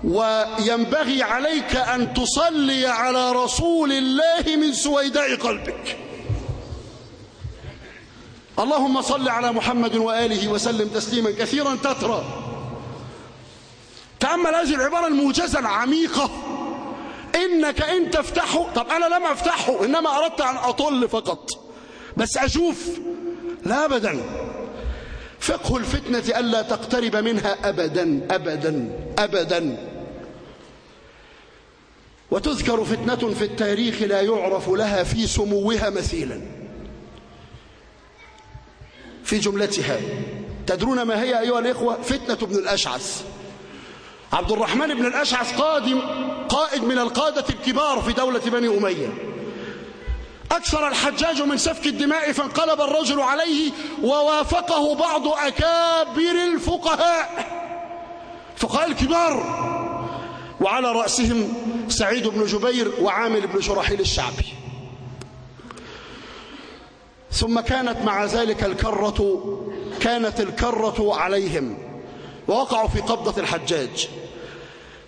وينبغي عليك أن تصلي على رسول الله من سويداء قلبك. اللهم صل على محمد وآله وسلم تسليما كثيرا تترى. تأمل هذه العبارة الموجزة العميقة. إنك إن تفتحه طب أنا لم أفتحه إنما أردت أن أطل فقط. بس أشوف لا أبدا. فقه الفتنة ألا تقترب منها أبدا أبدا أبدا. وتذكر فتنة في التاريخ لا يعرف لها في سموها مثيلا. في جملتها تدرون ما هي أيها الإخوة؟ فتنة ابن الأشعث. عبد الرحمن بن الأشعث قادم قائد من القادة الكبار في دولة بني أمية. أكثر الحجاج من سفك الدماء فانقلب الرجل عليه ووافقه بعض أكابر الفقهاء. فقهاء الكبار وعلى رأسهم سعيد بن جبير وعامل بن شرحيل الشعبي. ثم كانت مع ذلك الكرة كانت الكرة عليهم ووقعوا في قبضة الحجاج.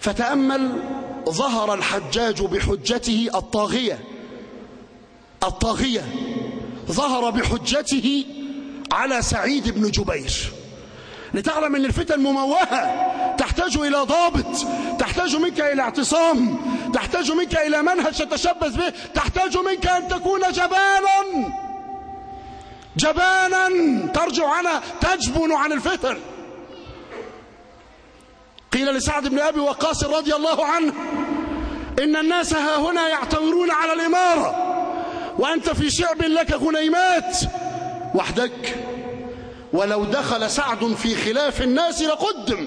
فتأمل ظهر الحجاج بحجته الطاغية الطاغية ظهر بحجته على سعيد بن جبير. لتعلم أن الفتن مموهة تحتاج إلى ضابط تحتاج منك إلى اعتصام تحتاج منك إلى منهج تتشبث به تحتاج منك أن تكون جبانا. جبانا ترجع عنها تجبن عن الفتن. قيل لسعد بن أبي وقاص رضي الله عنه إن الناس ها هنا يعتبرون على الإمارة وأنت في شعب لك غنيمات. وحدك ولو دخل سعد في خلاف الناس لقدم.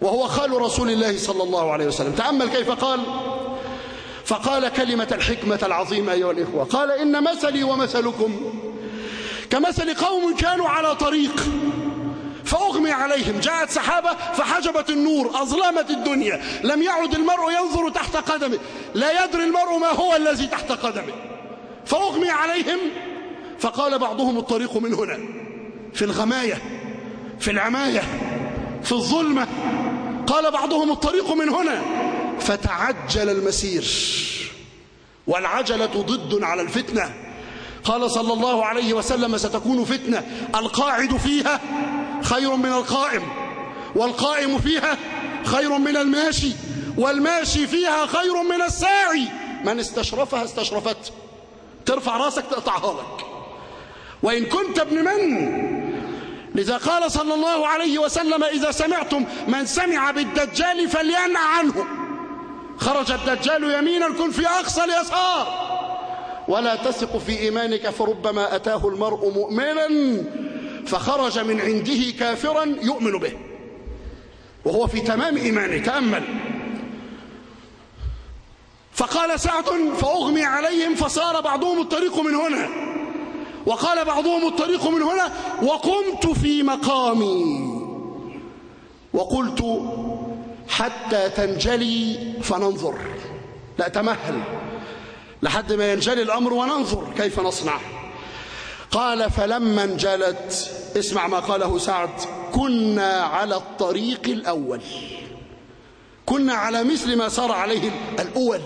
وهو خال رسول الله صلى الله عليه وسلم. تأمل كيف قال؟ فقال كلمة الحكمة العظيمة أيها الإخوة. قال إن مثلي ومثلكم. كمثل قوم كانوا على طريق. فأغمي عليهم. جاءت سحابة فحجبت النور أظلمت الدنيا. لم يعد المرء ينظر تحت قدمه. لا يدري المرء ما هو الذي تحت قدمه. فأغمي عليهم. فقال بعضهم الطريق من هنا. في الغماية في العماية في الظلمة. قال بعضهم الطريق من هنا. فتعجل المسير. والعجلة ضد على الفتنة. قال صلى الله عليه وسلم ستكون فتنة. القاعد فيها خير من القائم والقائم فيها خير من الماشي والماشي فيها خير من الساعي. من استشرفها استشرفته ترفع راسك تقطعها لك. وإن كنت ابن من؟ لذا قال صلى الله عليه وسلم إذا سمعتم من سمع بالدجال فلينع عنه. خرج الدجال يمينا كن في أقصى اليسار. ولا تثق في إيمانك فربما أتاه المرء مؤمنا فخرج من عنده كافرا يؤمن به. وهو في تمام إيمانه تأمل. فقال سعد فأغمي عليهم فصار بعضهم الطريق من هنا. وقال بعضهم الطريق من هنا وقمت في مقامي. وقلت حتى تنجلي فننظر. لا تمهل. لحد ما ينجلي الأمر وننظر كيف نصنع. قال فلما انجلت اسمع ما قاله سعد كنا على الطريق الأول. كنا على مثل ما صار عليه الأول.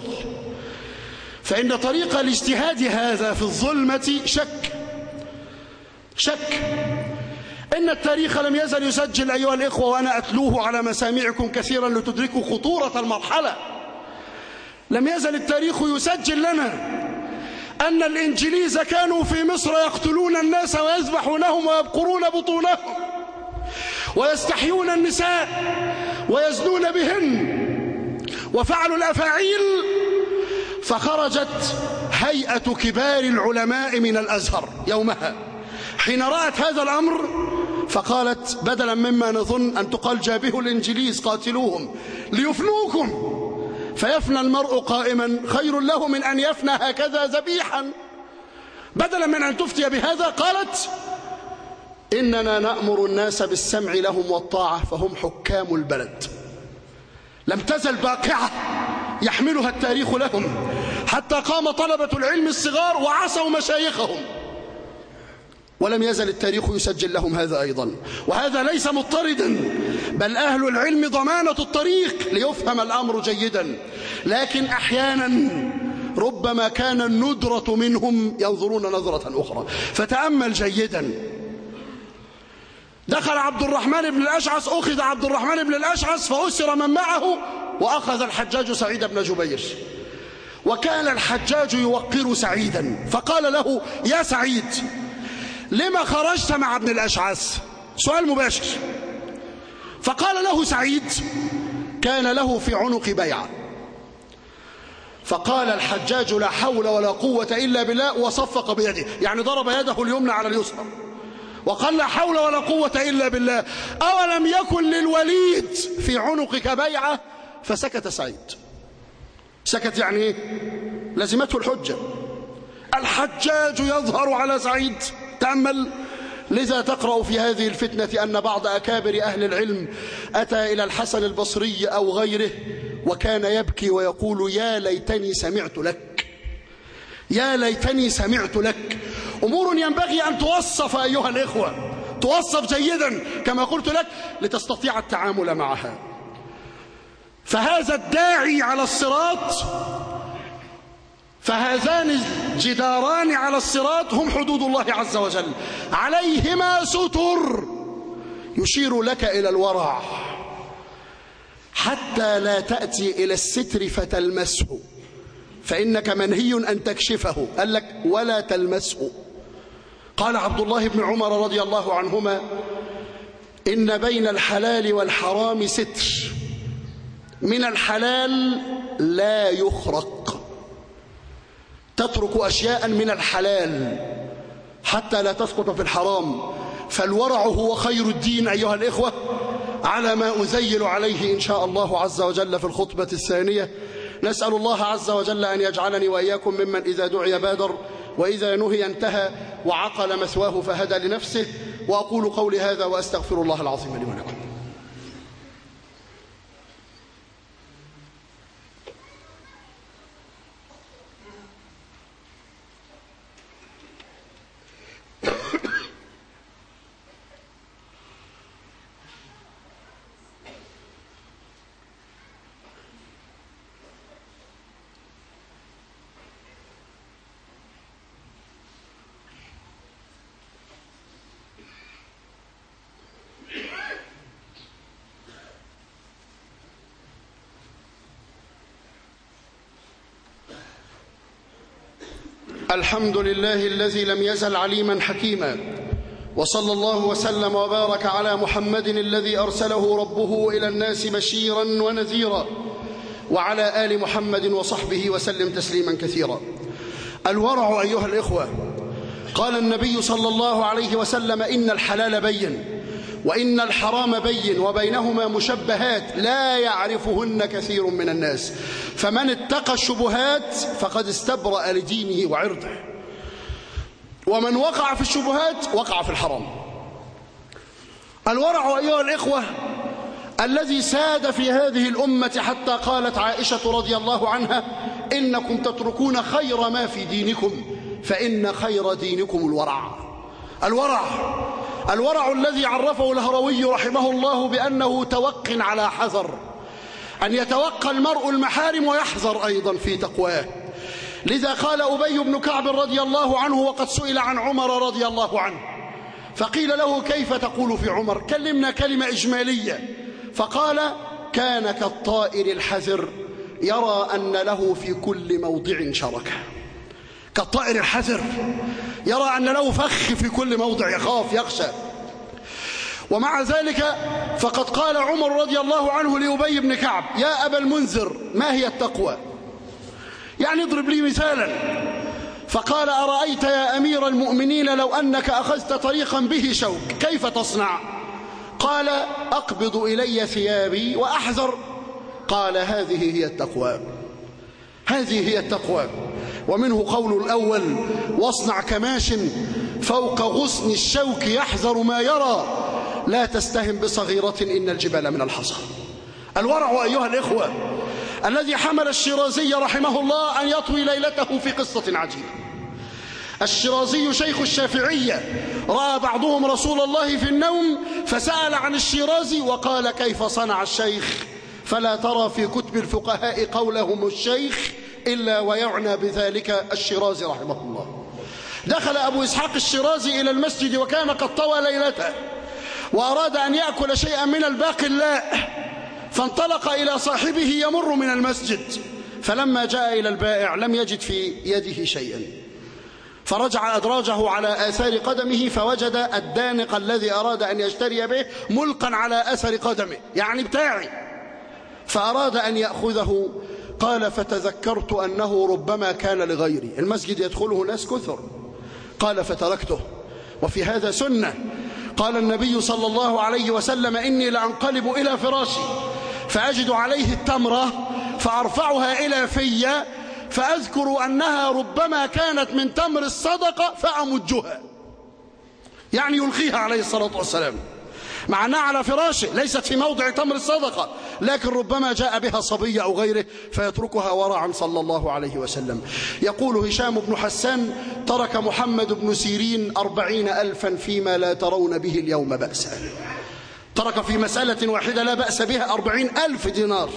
فإن طريق الاجتهاد هذا في الظلمة شك. شك. إن التاريخ لم يزل يسجل أيها الإخوة وأنا أتلوه على مسامعكم كثيرا لتدركوا خطورة المرحلة. لم يزل التاريخ يسجل لنا. أن الإنجليز كانوا في مصر يقتلون الناس ويذبحونهم ويبقرون بطونهم ويستحيون النساء ويزنون بهن وفعلوا الأفاعيل فخرجت هيئة كبار العلماء من الأزهر يومها. حين رأت هذا الأمر فقالت بدلا مما نظن أن تقال جابه الإنجليز قاتلوهم ليفنوكم فيفنى المرء قائما خير له من أن يفنى هكذا ذبيحا. بدلا من أن تفتي بهذا قالت إننا نأمر الناس بالسمع لهم والطاعة فهم حكام البلد. لم تزل باقعة يحملها التاريخ لهم حتى قام طلبة العلم الصغار وعصوا مشايخهم. ولم يزل التاريخ يسجل لهم هذا أيضا. وهذا ليس مضطردا بل أهل العلم ضمانة الطريق ليفهم الأمر جيدا. لكن أحيانا ربما كان الندرة منهم ينظرون نظرة أخرى. فتأمل جيدا. دخل عبد الرحمن بن الأشعث أخذ عبد الرحمن بن الأشعث فأسر من معه وأخذ الحجاج سعيد بن جبير. وكان الحجاج يوقر سعيدا. فقال له يا سعيد لما خرجت مع ابن الأشعث؟ سؤال مباشر. فقال له سعيد كان له في عنق بيعة فقال الحجاج لا حول ولا قوة إلا بالله وصفق بيده. يعني ضرب يده اليمنى على اليسرى. وقال لا حول ولا قوة إلا بالله. أولم يكن للوليد في عنقك بيعة فسكت سعيد. سكت يعني إيه؟ لزمته الحجة. الحجاج يظهر على سعيد. تأمل لذا تقرأ في هذه الفتنة أن بعض أكابر أهل العلم أتى إلى الحسن البصري أو غيره وكان يبكي ويقول يا ليتني سمعت لك. يا ليتني سمعت لك. أمور ينبغي أن توصف أيها الإخوة. توصف جيدا كما قلت لك لتستطيع التعامل معها. فهذا الداعي على الصراط فهذان الجداران على الصراط هم حدود الله عز وجل. عليهما ستر يشير لك إلى الورع. حتى لا تأتي إلى الستر فتلمسه. فإنك منهي أن تكشفه. قال لك ولا تلمسه. قال عبد الله بن عمر رضي الله عنهما إن بين الحلال والحرام ستر. من الحلال لا يخرق. تترك أشياء من الحلال حتى لا تسقط في الحرام. فالورع هو خير الدين أيها الإخوة على ما أزيل عليه إن شاء الله عز وجل في الخطبة الثانية. نسأل الله عز وجل أن يجعلني وإياكم ممن إذا دعي بادر وإذا نهي انتهى وعقل مثواه فهدى لنفسه. وأقول قولي هذا وأستغفر الله العظيم لي ولكم. الحمد لله الذي لم يزل عليما حكيما. وصلى الله وسلم وبارك على محمد الذي أرسله ربه إلى الناس بشيرا ونذيرا. وعلى آل محمد وصحبه وسلم تسليما كثيرا. الورع أيها الإخوة قال النبي صلى الله عليه وسلم إن الحلال بين. وإن الحرام بين وبينهما مشبهات لا يعرفهن كثير من الناس. فمن اتقى الشبهات فقد استبرأ لدينه وعرضه. ومن وقع في الشبهات وقع في الحرام. الورع أيها الإخوة الذي ساد في هذه الأمة حتى قالت عائشة رضي الله عنها إنكم تتركون خير ما في دينكم فإن خير دينكم الورع. الورع الورع الذي عرفه الهروي رحمه الله بأنه توق على حذر أن يتوقى المرء المحارم ويحذر أيضا في تقواه. لذا قال أبي بن كعب رضي الله عنه وقد سئل عن عمر رضي الله عنه فقيل له كيف تقول في عمر؟ كلمنا كلمة إجمالية. فقال كان كالطائر الحذر يرى أن له في كل موضع شركة. كالطائر الحذر. يرى أن له فخ في كل موضع يخاف يخشى. ومع ذلك فقد قال عمر رضي الله عنه لأبي بن كعب يا أبا المنذر ما هي التقوى؟ يعني اضرب لي مثالا. فقال أرأيت يا أمير المؤمنين لو أنك أخذت طريقا به شوك كيف تصنع؟ قال أقبض إلي ثيابي وأحذر. قال هذه هي التقوى. هذه هي التقوى. ومنه قول الأول واصنع كماش فوق غصن الشوك يحذر ما يرى. لا تستهم بصغيرة إن الجبال من الحصى. الورع أيها الإخوة الذي حمل الشيرازي رحمه الله أن يطوي ليلته في قصة عجيبة. الشيرازي شيخ الشافعية رأى بعضهم رسول الله في النوم فسأل عن الشيرازي وقال كيف صنع الشيخ؟ فلا ترى في كتب الفقهاء قولهم الشيخ إلا ويعنى بذلك الشيرازي رحمه الله. دخل أبو إسحاق الشيرازي إلى المسجد وكان قد طوى ليلته وأراد أن يأكل شيئا من الباقلاء فانطلق إلى صاحبه يمر من المسجد فلما جاء إلى البائع لم يجد في يده شيئا. فرجع أدراجه على آثار قدمه فوجد الدانق الذي أراد أن يشتري به ملقا على أثر قدمه يعني بتاعي فأراد أن يأخذه قال فتذكرت أنه ربما كان لغيري. المسجد يدخله ناس كثر. قال فتركته. وفي هذا سنة قال النبي صلى الله عليه وسلم إني لأنقلب إلى فراشي فأجد عليه التمرة فأرفعها إلى في فأذكر أنها ربما كانت من تمر الصدقة فأمجها. يعني يلقيها عليه الصلاة والسلام. مع أنها على فراشه ليست في موضع تمر الصدقة. لكن ربما جاء بها صبي أو غيره فيتركها ورعا صلى الله عليه وسلم. يقول هشام بن حسان ترك محمد بن سيرين أربعين ألفا فيما لا ترون به اليوم بأسا. ترك في مسألة واحدة لا بأس بها أربعين ألف دينار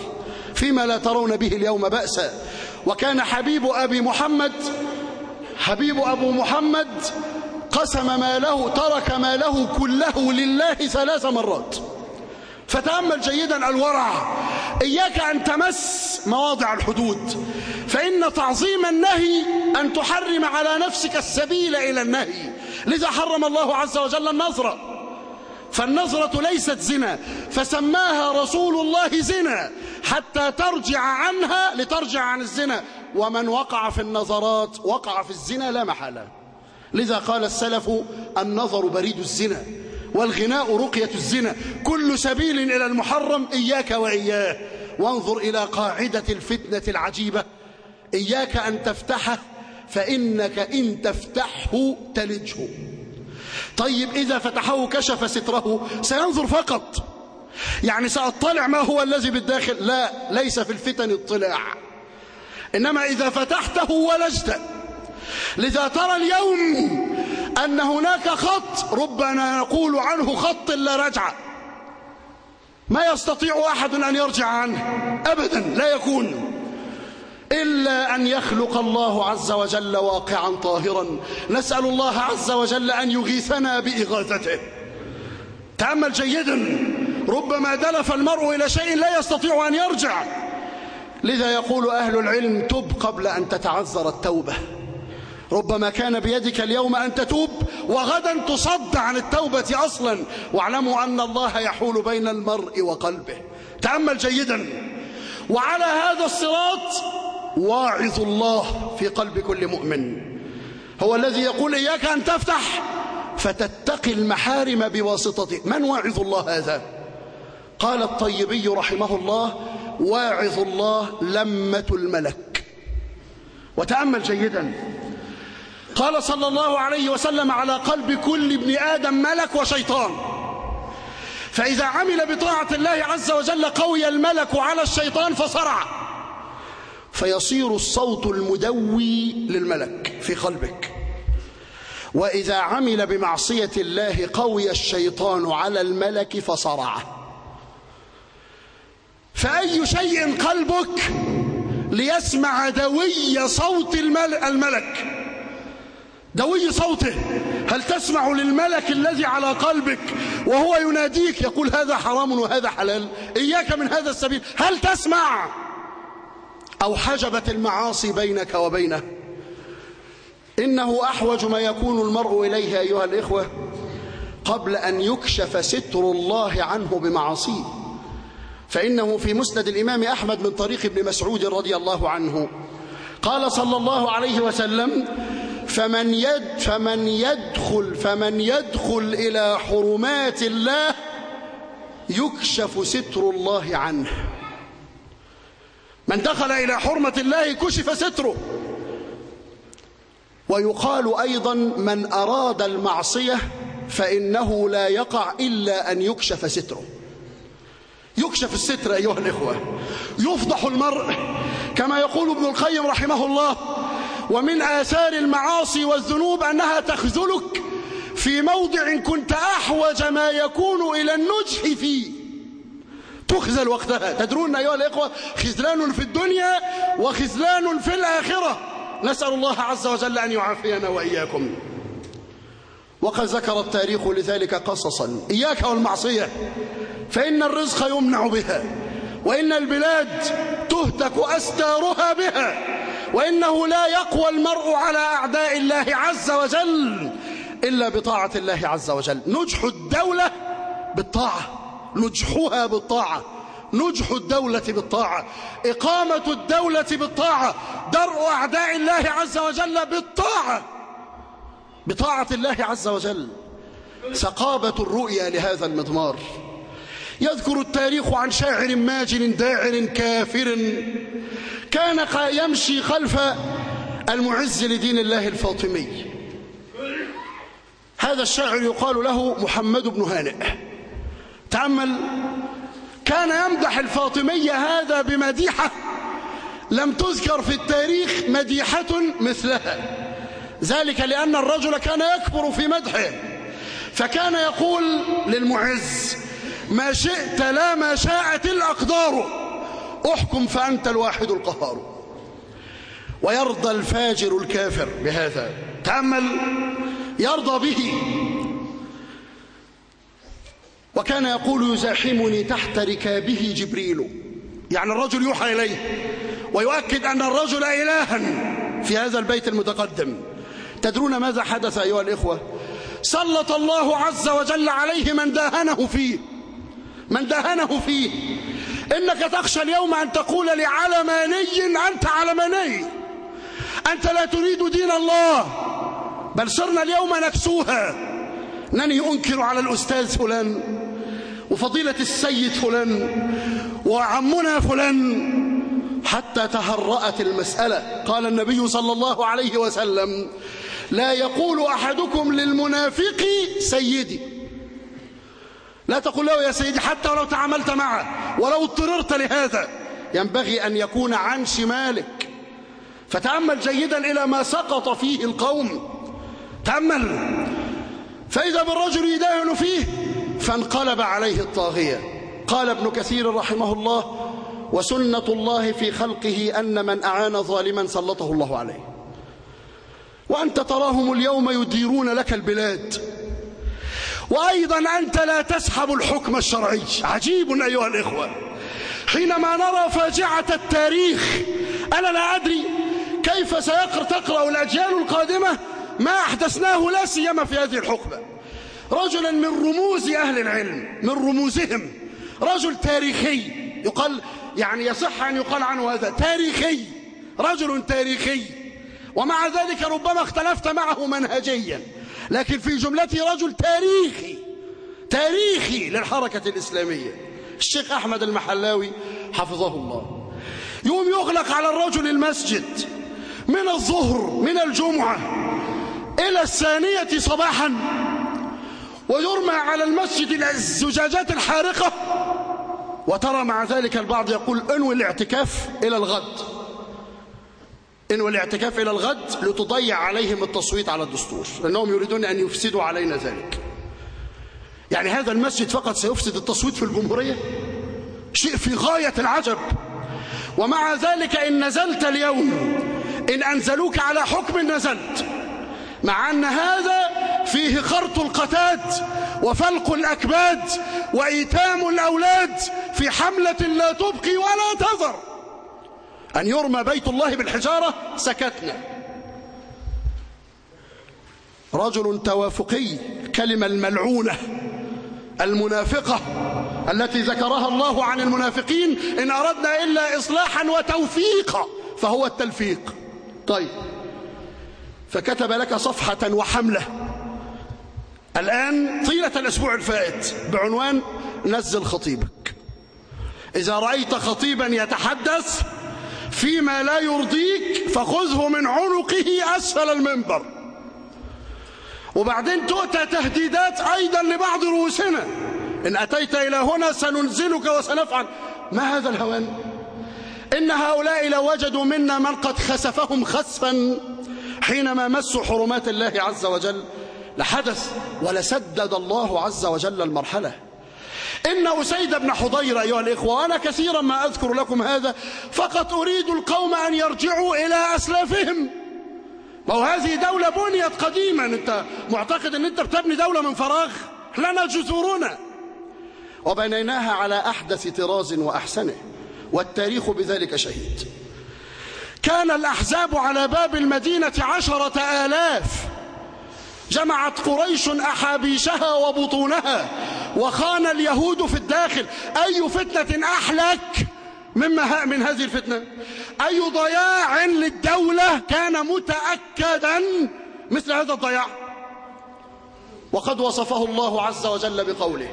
فيما لا ترون به اليوم بأسا وكان حبيب أبي محمد حبيب أبو محمد قسم ماله ترك ماله كله لله ثلاث مرات. فتأمل جيدا الورع. إياك أن تمس مواضع الحدود. فإن تعظيم النهي أن تحرم على نفسك السبيل إلى النهي. لذا حرم الله عز وجل النظرة. فالنظرة ليست زنا. فسماها رسول الله زنا. حتى ترجع عنها لترجع عن الزنا. ومن وقع في النظرات وقع في الزنا لا محالة. لذا قال السلف النظر بريد الزنا والغناء رقية الزنا. كل سبيل إلى المحرم إياك وإياه. وانظر إلى قاعدة الفتنة العجيبة. إياك أن تفتحه فإنك إن تفتحه تلجه. طيب إذا فتحه كشف ستره سينظر فقط. يعني سأطلع ما هو الذي بالداخل. لا ليس في الفتن اطلاع. إنما إذا فتحته ولجت. لذا ترى اليوم أن هناك خط ربما نقول عنه خط لا رجعة ما يستطيع أحد أن يرجع عنه. أبدا لا يكون. إلا أن يخلق الله عز وجل واقعا طاهرا. نسأل الله عز وجل أن يغيثنا بإغاثته. تأمل جيدا. ربما دلف المرء إلى شيء لا يستطيع أن يرجع. لذا يقول أهل العلم تب قبل أن تتعذر التوبة. ربما كان بيدك اليوم أن تتوب وغدا تصد عن التوبة أصلا. واعلموا أن الله يحول بين المرء وقلبه. تأمل جيدا. وعلى هذا الصراط واعظ الله في قلب كل مؤمن. هو الذي يقول إياك أن تفتح فتتقي المحارم بواسطته من واعظ الله هذا؟ قال الطيبي رحمه الله واعظ الله لمة الملك. وتأمل جيدا. قال صلى الله عليه وسلم على قلب كل ابن آدم ملك وشيطان. فإذا عمل بطاعة الله عز وجل قوي الملك على الشيطان فصرع. فيصير الصوت المدوي للملك في قلبك. وإذا عمل بمعصية الله قوي الشيطان على الملك فصرع. فأي شيء قلبك ليسمع دوي صوت الملك. دوي صوته. هل تسمع للملك الذي على قلبك وهو يناديك يقول هذا حرام وهذا حلال؟ إياك من هذا السبيل. هل تسمع أو حجبت المعاصي بينك وبينه؟ إنه أحوج ما يكون المرء إليه أيها الإخوة قبل أن يكشف ستر الله عنه بمعاصيه. فإنه في مسند الإمام أحمد من طريق ابن مسعود رضي الله عنه. قال صلى الله عليه وسلم فمن يد فمن يدخل فمن يدخل إلى حرمات الله يكشف ستر الله عنه. من دخل إلى حرمة الله كشف ستره. ويقال أيضا من أراد المعصية فإنه لا يقع إلا أن يكشف ستره. يكشف الستر أيها الإخوة. يفضح المرء كما يقول ابن القيم رحمه الله ومن آثار المعاصي والذنوب أنها تخذلك في موضع كنت أحوج ما يكون إلى النجح فيه. تخذل وقتها. تدرون أيها الإخوة خذلان في الدنيا وخذلان في الآخرة. نسأل الله عز وجل أن يعافينا وإياكم. وقد ذكر التاريخ لذلك قصصا. إياك والمعصية. فإن الرزق يمنع بها وإن البلاد تهتك أستارها بها. وإنه لا يقوى المرء على أعداء الله عز وجل إلا بطاعة الله عز وجل. نجح الدولة بالطاعة نجحها بالطاعة نجح الدولة بالطاعة إقامة الدولة بالطاعة درء أعداء الله عز وجل بالطاعة بطاعة الله عز وجل. ثقابة الرؤيا لهذا المضمار. يذكر التاريخ عن شاعر ماجن داعر كافر كان يمشي خلف المعز لدين الله الفاطمي. هذا الشاعر يقال له محمد بن هانئ. تأمل كان يمدح الفاطمية هذا بمديحة لم تذكر في التاريخ مديحة مثلها. ذلك لأن الرجل كان يكبر في مدحه. فكان يقول للمعز ما شئت لا ما شاءت الأقدار. أحكم فأنت الواحد القهار. ويرضى الفاجر الكافر بهذا. تأمل يرضى به. وكان يقول يزاحمني تحت ركابه جبريل. يعني الرجل يوحى إليه. ويؤكد أن الرجل إلها في هذا البيت المتقدم. تدرون ماذا حدث أيها الإخوة؟ سلط الله عز وجل عليه من داهنه فيه. من داهنه فيه. إنك تخشى اليوم أن تقول لعلماني أنت علماني. أنت لا تريد دين الله. بل صرنا اليوم نكسوها. أنني أنكر على الأستاذ فلان وفضيلة السيد فلان وعمنا فلان حتى تهرأت المسألة. قال النبي صلى الله عليه وسلم لا يقول أحدكم للمنافق سيدي. لا تقول له يا سيدي حتى ولو تعاملت معه ولو اضطررت لهذا. ينبغي أن يكون عن شمالك. فتأمل جيدا إلى ما سقط فيه القوم. تأمل. فإذا بالرجل يداهن فيه فانقلب عليه الطاغية. قال ابن كثير رحمه الله وسنة الله في خلقه أن من أعان ظالما سلطه الله عليه. وأنت تراهم اليوم يديرون لك البلاد. وأيضا أنت لا تسحب الحكم الشرعي. عجيب أيها الإخوة. حينما نرى فاجعة التاريخ أنا لا أدري كيف سيقرأ تقرأ الأجيال القادمة ما أحدثناه لا سيما في هذه الحقبة. رجلا من رموز أهل العلم من رموزهم رجل تاريخي يقال يعني يصح أن يقال عنه هذا تاريخي رجل تاريخي. ومع ذلك ربما اختلفت معه منهجيا. لكن في جملته رجل تاريخي تاريخي للحركة الإسلامية. الشيخ أحمد المحلاوي حفظه الله. يوم يغلق على الرجل المسجد من الظهر من الجمعة إلى الثانية صباحا ويرمى على المسجد الزجاجات الحارقة. وترى مع ذلك البعض يقول انوي الاعتكاف إلى الغد. انوي الاعتكاف إلى الغد لتضيع عليهم التصويت على الدستور لأنهم يريدون أن يفسدوا علينا ذلك. يعني هذا المسجد فقط سيفسد التصويت في الجمهورية؟ شيء في غاية العجب. ومع ذلك إن نزلت اليوم إن أنزلوك على حكم نزلت مع أن هذا فيه خرط القتاد وفلق الأكباد وإيتام الأولاد في حملة لا تبقي ولا تذر. أن يرمى بيت الله بالحجارة سكتنا. رجل توافقي الكلمة الملعونة المنافقة التي ذكرها الله عن المنافقين إن أردنا إلا إصلاحا وتوفيقا فهو التلفيق. طيب فكتب لك صفحة وحملة. الآن طيلة الأسبوع الفائت بعنوان نزل خطيبك. إذا رأيت خطيبا يتحدث فيما لا يرضيك فخذه من عنقه أسفل المنبر. وبعدين تؤتى تهديدات أيضا لبعض رؤوسنا. إن أتيت إلى هنا سننزلك وسنفعل. ما هذا الهوان؟ إن هؤلاء لو وجدوا منا من قد خسفهم خسفا حينما مسوا حرمات الله عز وجل. لحدث ولسدد الله عز وجل المرحلة. إن أسيد بن حضير أيها الإخوة وأنا كثيرا ما أذكر لكم هذا فقط أريد القوم أن يرجعوا إلى أسلافهم. هو هذه دولة بنيت قديما. أنت معتقد أن أنت بتبني دولة من فراغ؟ لنا جذورنا. وبنيناها على أحدث طراز وأحسنه والتاريخ بذلك شهيد. كان الأحزاب على باب المدينة عشرة آلاف. جمعت قريش أحابيشها وبطونها. وخان اليهود في الداخل. أي فتنة أحلك مما من هذه الفتنة؟ أي ضياع للدولة كان متأكدا مثل هذا الضياع؟ وقد وصفه الله عز وجل بقوله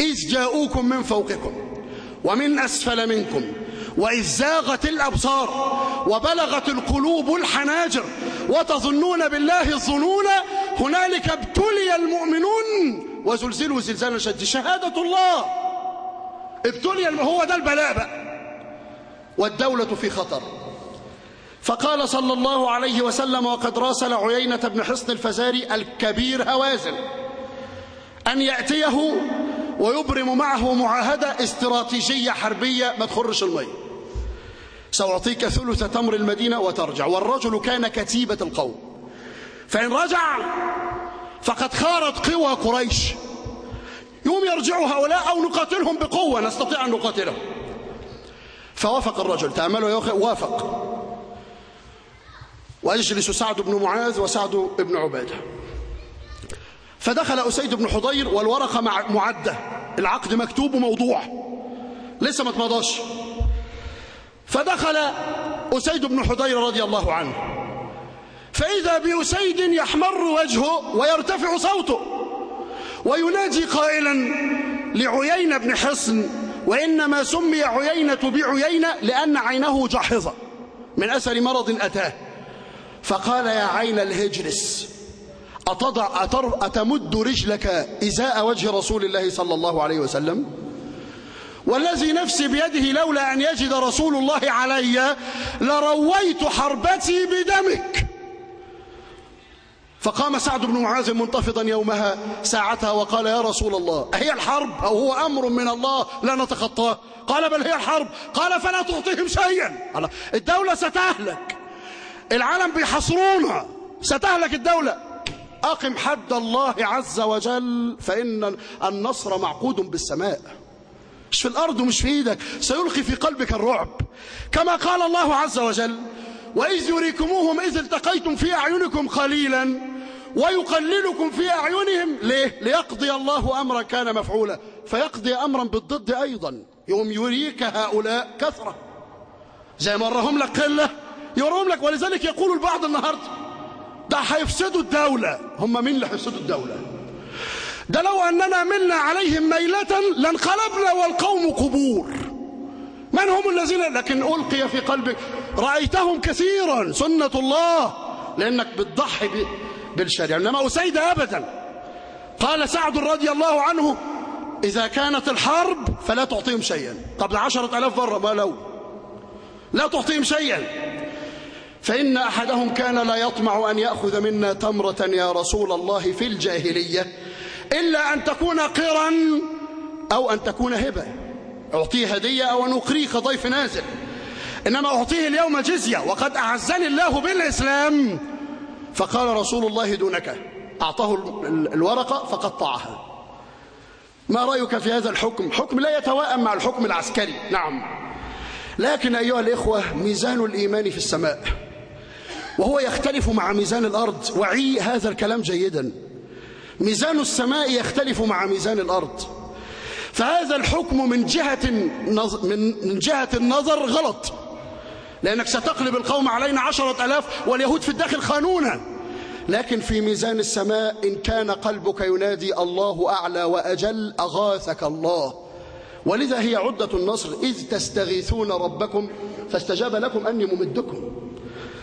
إذ جاءوكم من فوقكم ومن أسفل منكم وإذ زاغت الأبصار وبلغت القلوب الحناجر وتظنون بالله الظنون هنالك ابتلي المؤمنون وزلزلوا زلزالا شد شهادة الله. ابتلي هو ده البلاء بقى. والدولة في خطر. فقال صلى الله عليه وسلم وقد راسل عيينة بن حصن الفزاري الكبير هوازن أن يأتيه ويبرم معه معاهدة استراتيجية حربية ما تخرش المي سأعطيك ثلث تمر المدينة وترجع. والرجل كان كتيبة القوم. فإن رجع فقد خارت قوى قريش. يوم يرجعوا هؤلاء أو نقاتلهم بقوة نستطيع أن نقاتلهم. فوافق الرجل. أخي وافق. ويجلس سعد بن معاذ وسعد بن عبادة فدخل أسيد بن حضير والورقة معدة. العقد مكتوب وموضوع لسه ما اتمضاش فدخل أسيد بن حضير رضي الله عنه. فإذا بأسيد يحمر وجهه ويرتفع صوته وينادي قائلا لعيين بن حصن وإنما سمي عيينة بعيينة لأن عينه جحظة من أثر مرض أتاه. فقال يا عين الهجرس أتضع أتر أتمد رجلك إزاء وجه رسول الله صلى الله عليه وسلم؟ والذي نفسي بيده لولا أن يجد رسول الله علي لرويت حربتي بدمك. فقام سعد بن معاذ منتفضا يومها ساعتها وقال يا رسول الله أهي الحرب أو هو أمر من الله؟ لا نتخطاه. قال بل هي الحرب. قال فلا تعطيهم شيئا. الدولة ستهلك. العالم بيحصرونا. ستهلك الدولة. أقم حد الله عز وجل فإن النصر معقود بالسماء. مش في الأرض ومش في إيدك سيلقي في قلبك الرعب. كما قال الله عز وجل وإذ يريكموهم إذ التقيتم في أعينكم قليلا ويقللكم في أعينهم ليه؟ ليقضي الله أمرا كان مفعولا فيقضي أمرا بالضد أيضا. يوم يريك هؤلاء كثرة. زي مرهم لك قلة يورهم لك ولذلك يقول البعض النهاردة ده هيفسدوا الدولة. هم مين اللي هيفسدوا الدولة؟ ده لو أننا ملنا عليهم ميلة لانقلبنا والقوم قبور. من هم الذين؟ لكن ألقي في قلبك رأيتهم كثيرا سنة الله لأنك بتضحي بالشريعة. إنما أسيد أبدا قال سعد رضي الله عنه إذا كانت الحرب فلا تعطيهم شيئا. قبل عشرة ألاف مرة ما لو. لا تعطيهم شيئا. فإن أحدهم كان لا يطمع أن يأخذ منا تمرة يا رسول الله في الجاهلية. إلا أن تكون قرا أو أن تكون هبة. أعطيه هدية أو أن أقريه ضيف نازل. إنما أعطيه اليوم جزية وقد أعزني الله بالإسلام. فقال رسول الله دونك أعطاه الورقة فقطعها. ما رأيك في هذا الحكم؟ حكم لا يتواءم مع الحكم العسكري. نعم. لكن أيها الإخوة ميزان الإيمان في السماء وهو يختلف مع ميزان الأرض. وعي هذا الكلام جيدا. ميزان السماء يختلف مع ميزان الأرض. فهذا الحكم من جهة من جهة النظر غلط. لأنك ستقلب القوم علينا عشرة ألاف واليهود في الداخل خانونا. لكن في ميزان السماء إن كان قلبك ينادي الله أعلى وأجل أغاثك الله. ولذا هي عدة النصر إذ تستغيثون ربكم فاستجاب لكم أني ممدكم.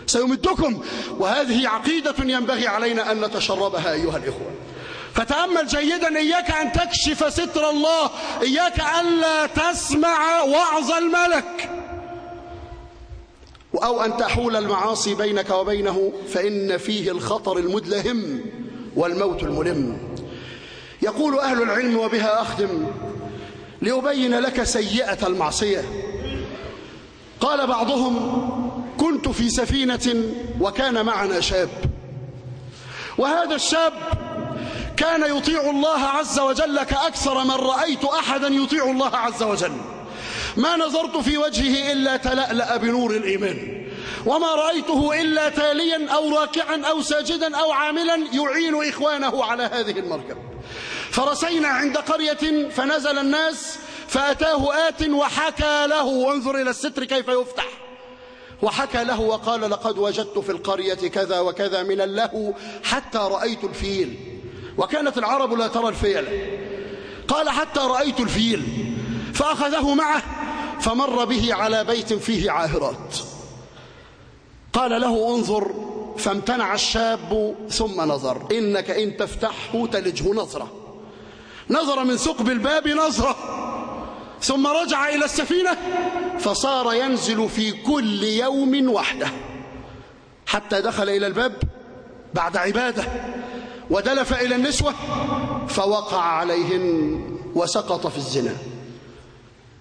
سيمدكم. وهذه عقيدة ينبغي علينا أن نتشربها أيها الإخوة. فتأمل جيدا إياك أن تكشف ستر الله إياك أن لا تسمع وعظ الملك. أو أن تحول المعاصي بينك وبينه فإن فيه الخطر المدلهم والموت الملم. يقول أهل العلم وبها أخدم لأبين لك سيئة المعصية. قال بعضهم كنت في سفينة وكان معنا شاب. وهذا الشاب كان يطيع الله عز وجل كأكثر من رأيت أحدا يطيع الله عز وجل. ما نظرت في وجهه إلا تلألأ بنور الإيمان. وما رأيته إلا تاليا أو راكعا أو ساجدا أو عاملا يعين إخوانه على هذه المركب. فرسينا عند قرية فنزل الناس فأتاه آت وحكى له. وانظر إلى الستر كيف يفتح. وحكى له وقال لقد وجدت في القرية كذا وكذا من اللهو حتى رأيت الفيل. وكانت العرب لا ترى الفيل. قال حتى رأيت الفيل فأخذه معه فمر به على بيت فيه عاهرات. قال له انظر فامتنع الشاب ثم نظر. إنك إن تفتحه تلجه نظرة. نظر من ثقب الباب نظرة. ثم رجع إلى السفينة فصار ينزل في كل يوم وحده. حتى دخل إلى الباب بعد عبادة. ودلف إلى النسوة فوقع عليهن وسقط في الزنا.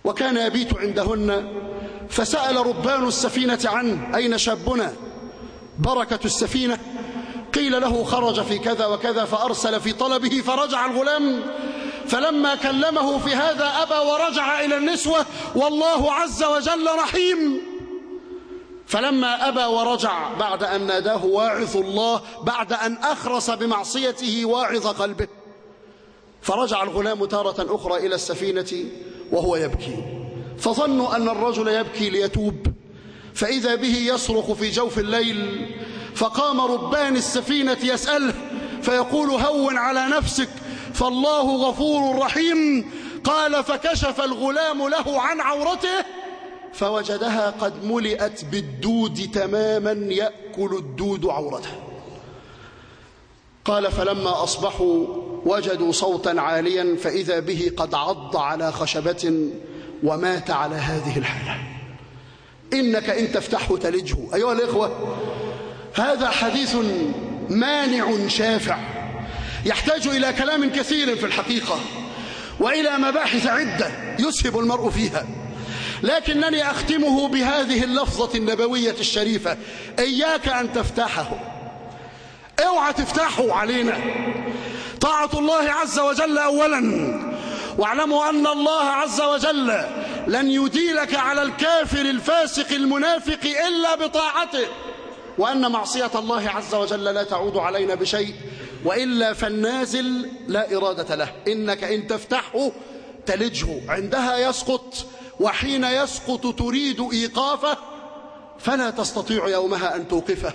وكان يبيت عندهن فسأل ربان السفينة عنه أين شابنا؟ بركة السفينة. قيل له خرج في كذا وكذا فأرسل في طلبه فرجع الغلام. فلما كلمه في هذا أبى ورجع إلى النسوة والله عز وجل رحيم. فلما أبى ورجع بعد أن ناداه واعظ الله بعد أن أخرس بمعصيته واعظ قلبه. فرجع الغلام تارة أخرى إلى السفينة وهو يبكي. فظنوا أن الرجل يبكي ليتوب. فإذا به يصرخ في جوف الليل فقام ربان السفينة يسأله فيقول هون على نفسك فالله غفور رحيم. قال فكشف الغلام له عن عورته فوجدها قد ملئت بالدود تماما يأكل الدود عورته. قال فلما أصبحوا وجدوا صوتا عاليا فإذا به قد عض على خشبة ومات على هذه الحالة. إنك إن تفتحه تلجه. أيها الإخوة هذا حديث مانع شافع. يحتاج إلى كلام كثير في الحقيقة وإلى مباحث عدة يسهب المرء فيها. لكنني أختمه بهذه اللفظة النبوية الشريفة. إياك أن تفتحه. اوعى تفتحه علينا. طاعة الله عز وجل أولا. واعلموا أن الله عز وجل لن يديلك على الكافر الفاسق المنافق إلا بطاعته. وأن معصية الله عز وجل لا تعود علينا بشيء. وإلا فالنازل لا إرادة له. إنك إن تفتحه تلجه. عندها يسقط. وحين يسقط تريد إيقافه فلا تستطيع يومها أن توقفه.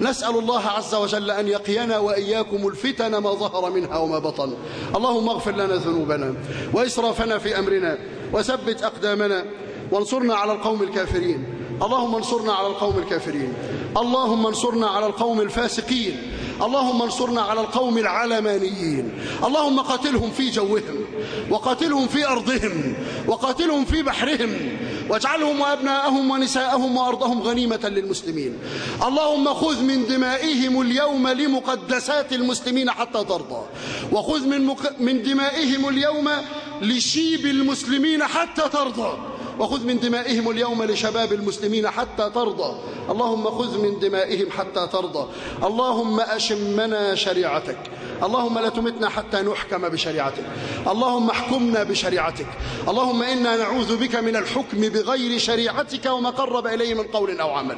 نسأل الله عز وجل أن يقينا وإياكم الفتن ما ظهر منها وما بطن. اللهم اغفر لنا ذنوبنا وإسرافنا في أمرنا وثبت أقدامنا وانصرنا على القوم الكافرين. اللهم انصرنا على القوم الكافرين. اللهم انصرنا على القوم الفاسقين. اللهم انصرنا على القوم العلمانيين. اللهم قاتلهم في جوهم. وقاتلهم في أرضهم وقاتلهم في بحرهم واجعلهم وأبناءهم ونساءهم وأرضهم غنيمة للمسلمين. اللهم خذ من دمائهم اليوم لمقدسات المسلمين حتى ترضى. وخذ من, مك... من دمائهم اليوم لشيب المسلمين حتى ترضى. وخذ من دمائهم اليوم لشباب المسلمين حتى ترضى. اللهم خذ من دمائهم حتى ترضى. اللهم أشمنا شريعتك. اللهم لا تمتنا حتى نحكم بشريعتك. اللهم احكمنا بشريعتك. اللهم إنا نعوذ بك من الحكم بغير شريعتك وما قرب إليه من قول أو عمل.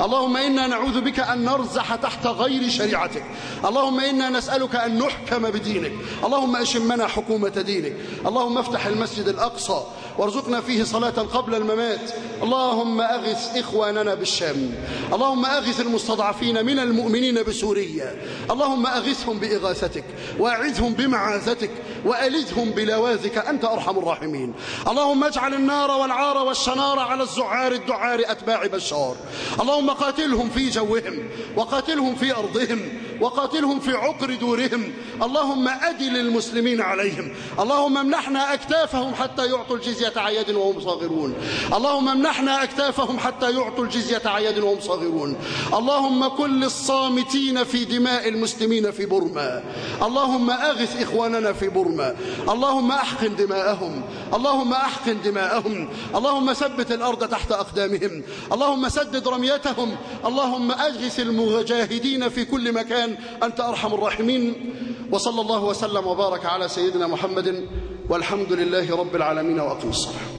اللهم إنا نعوذ بك أن نرزح تحت غير شريعتك. اللهم إنا نسألك أن نحكم بدينك. اللهم أشمنا حكومة دينك. اللهم افتح المسجد الأقصى. وارزقنا فيه صلاة قبل الممات. اللهم أغث إخواننا بالشام اللهم أغث المستضعفين من المؤمنين بسوريا. اللهم أغثهم بإغاثتك وأعذهم بمعاذتك وألذهم بلواذك أنت أرحم الراحمين. اللهم اجعل النار والعار والشنار على الزعار الدعار أتباع بشار. اللهم قاتلهم في جوهم وقاتلهم في أرضهم وقاتلهم في عقر دورهم اللهم أدل المسلمين عليهم. اللهم امنحنا أكتافهم حتى يعطوا الجزية عيد وهم صاغرون. اللهم امنحنا أكتافهم حتى يعطوا الجزية عيد وهم صاغرون. اللهم كل الصامتين في دماء المسلمين في برما اللهم أغث إخواننا في برما اللهم أحقن دماءهم. اللهم أحقن دماءهم. اللهم ثبت الأرض تحت أقدامهم. اللهم سدد رميتهم. اللهم أغث المجاهدين في كل مكان. أنت أرحم الراحمين. وصلى الله وسلم وبارك على سيدنا محمد والحمد لله رب العالمين وأقم الصلاة.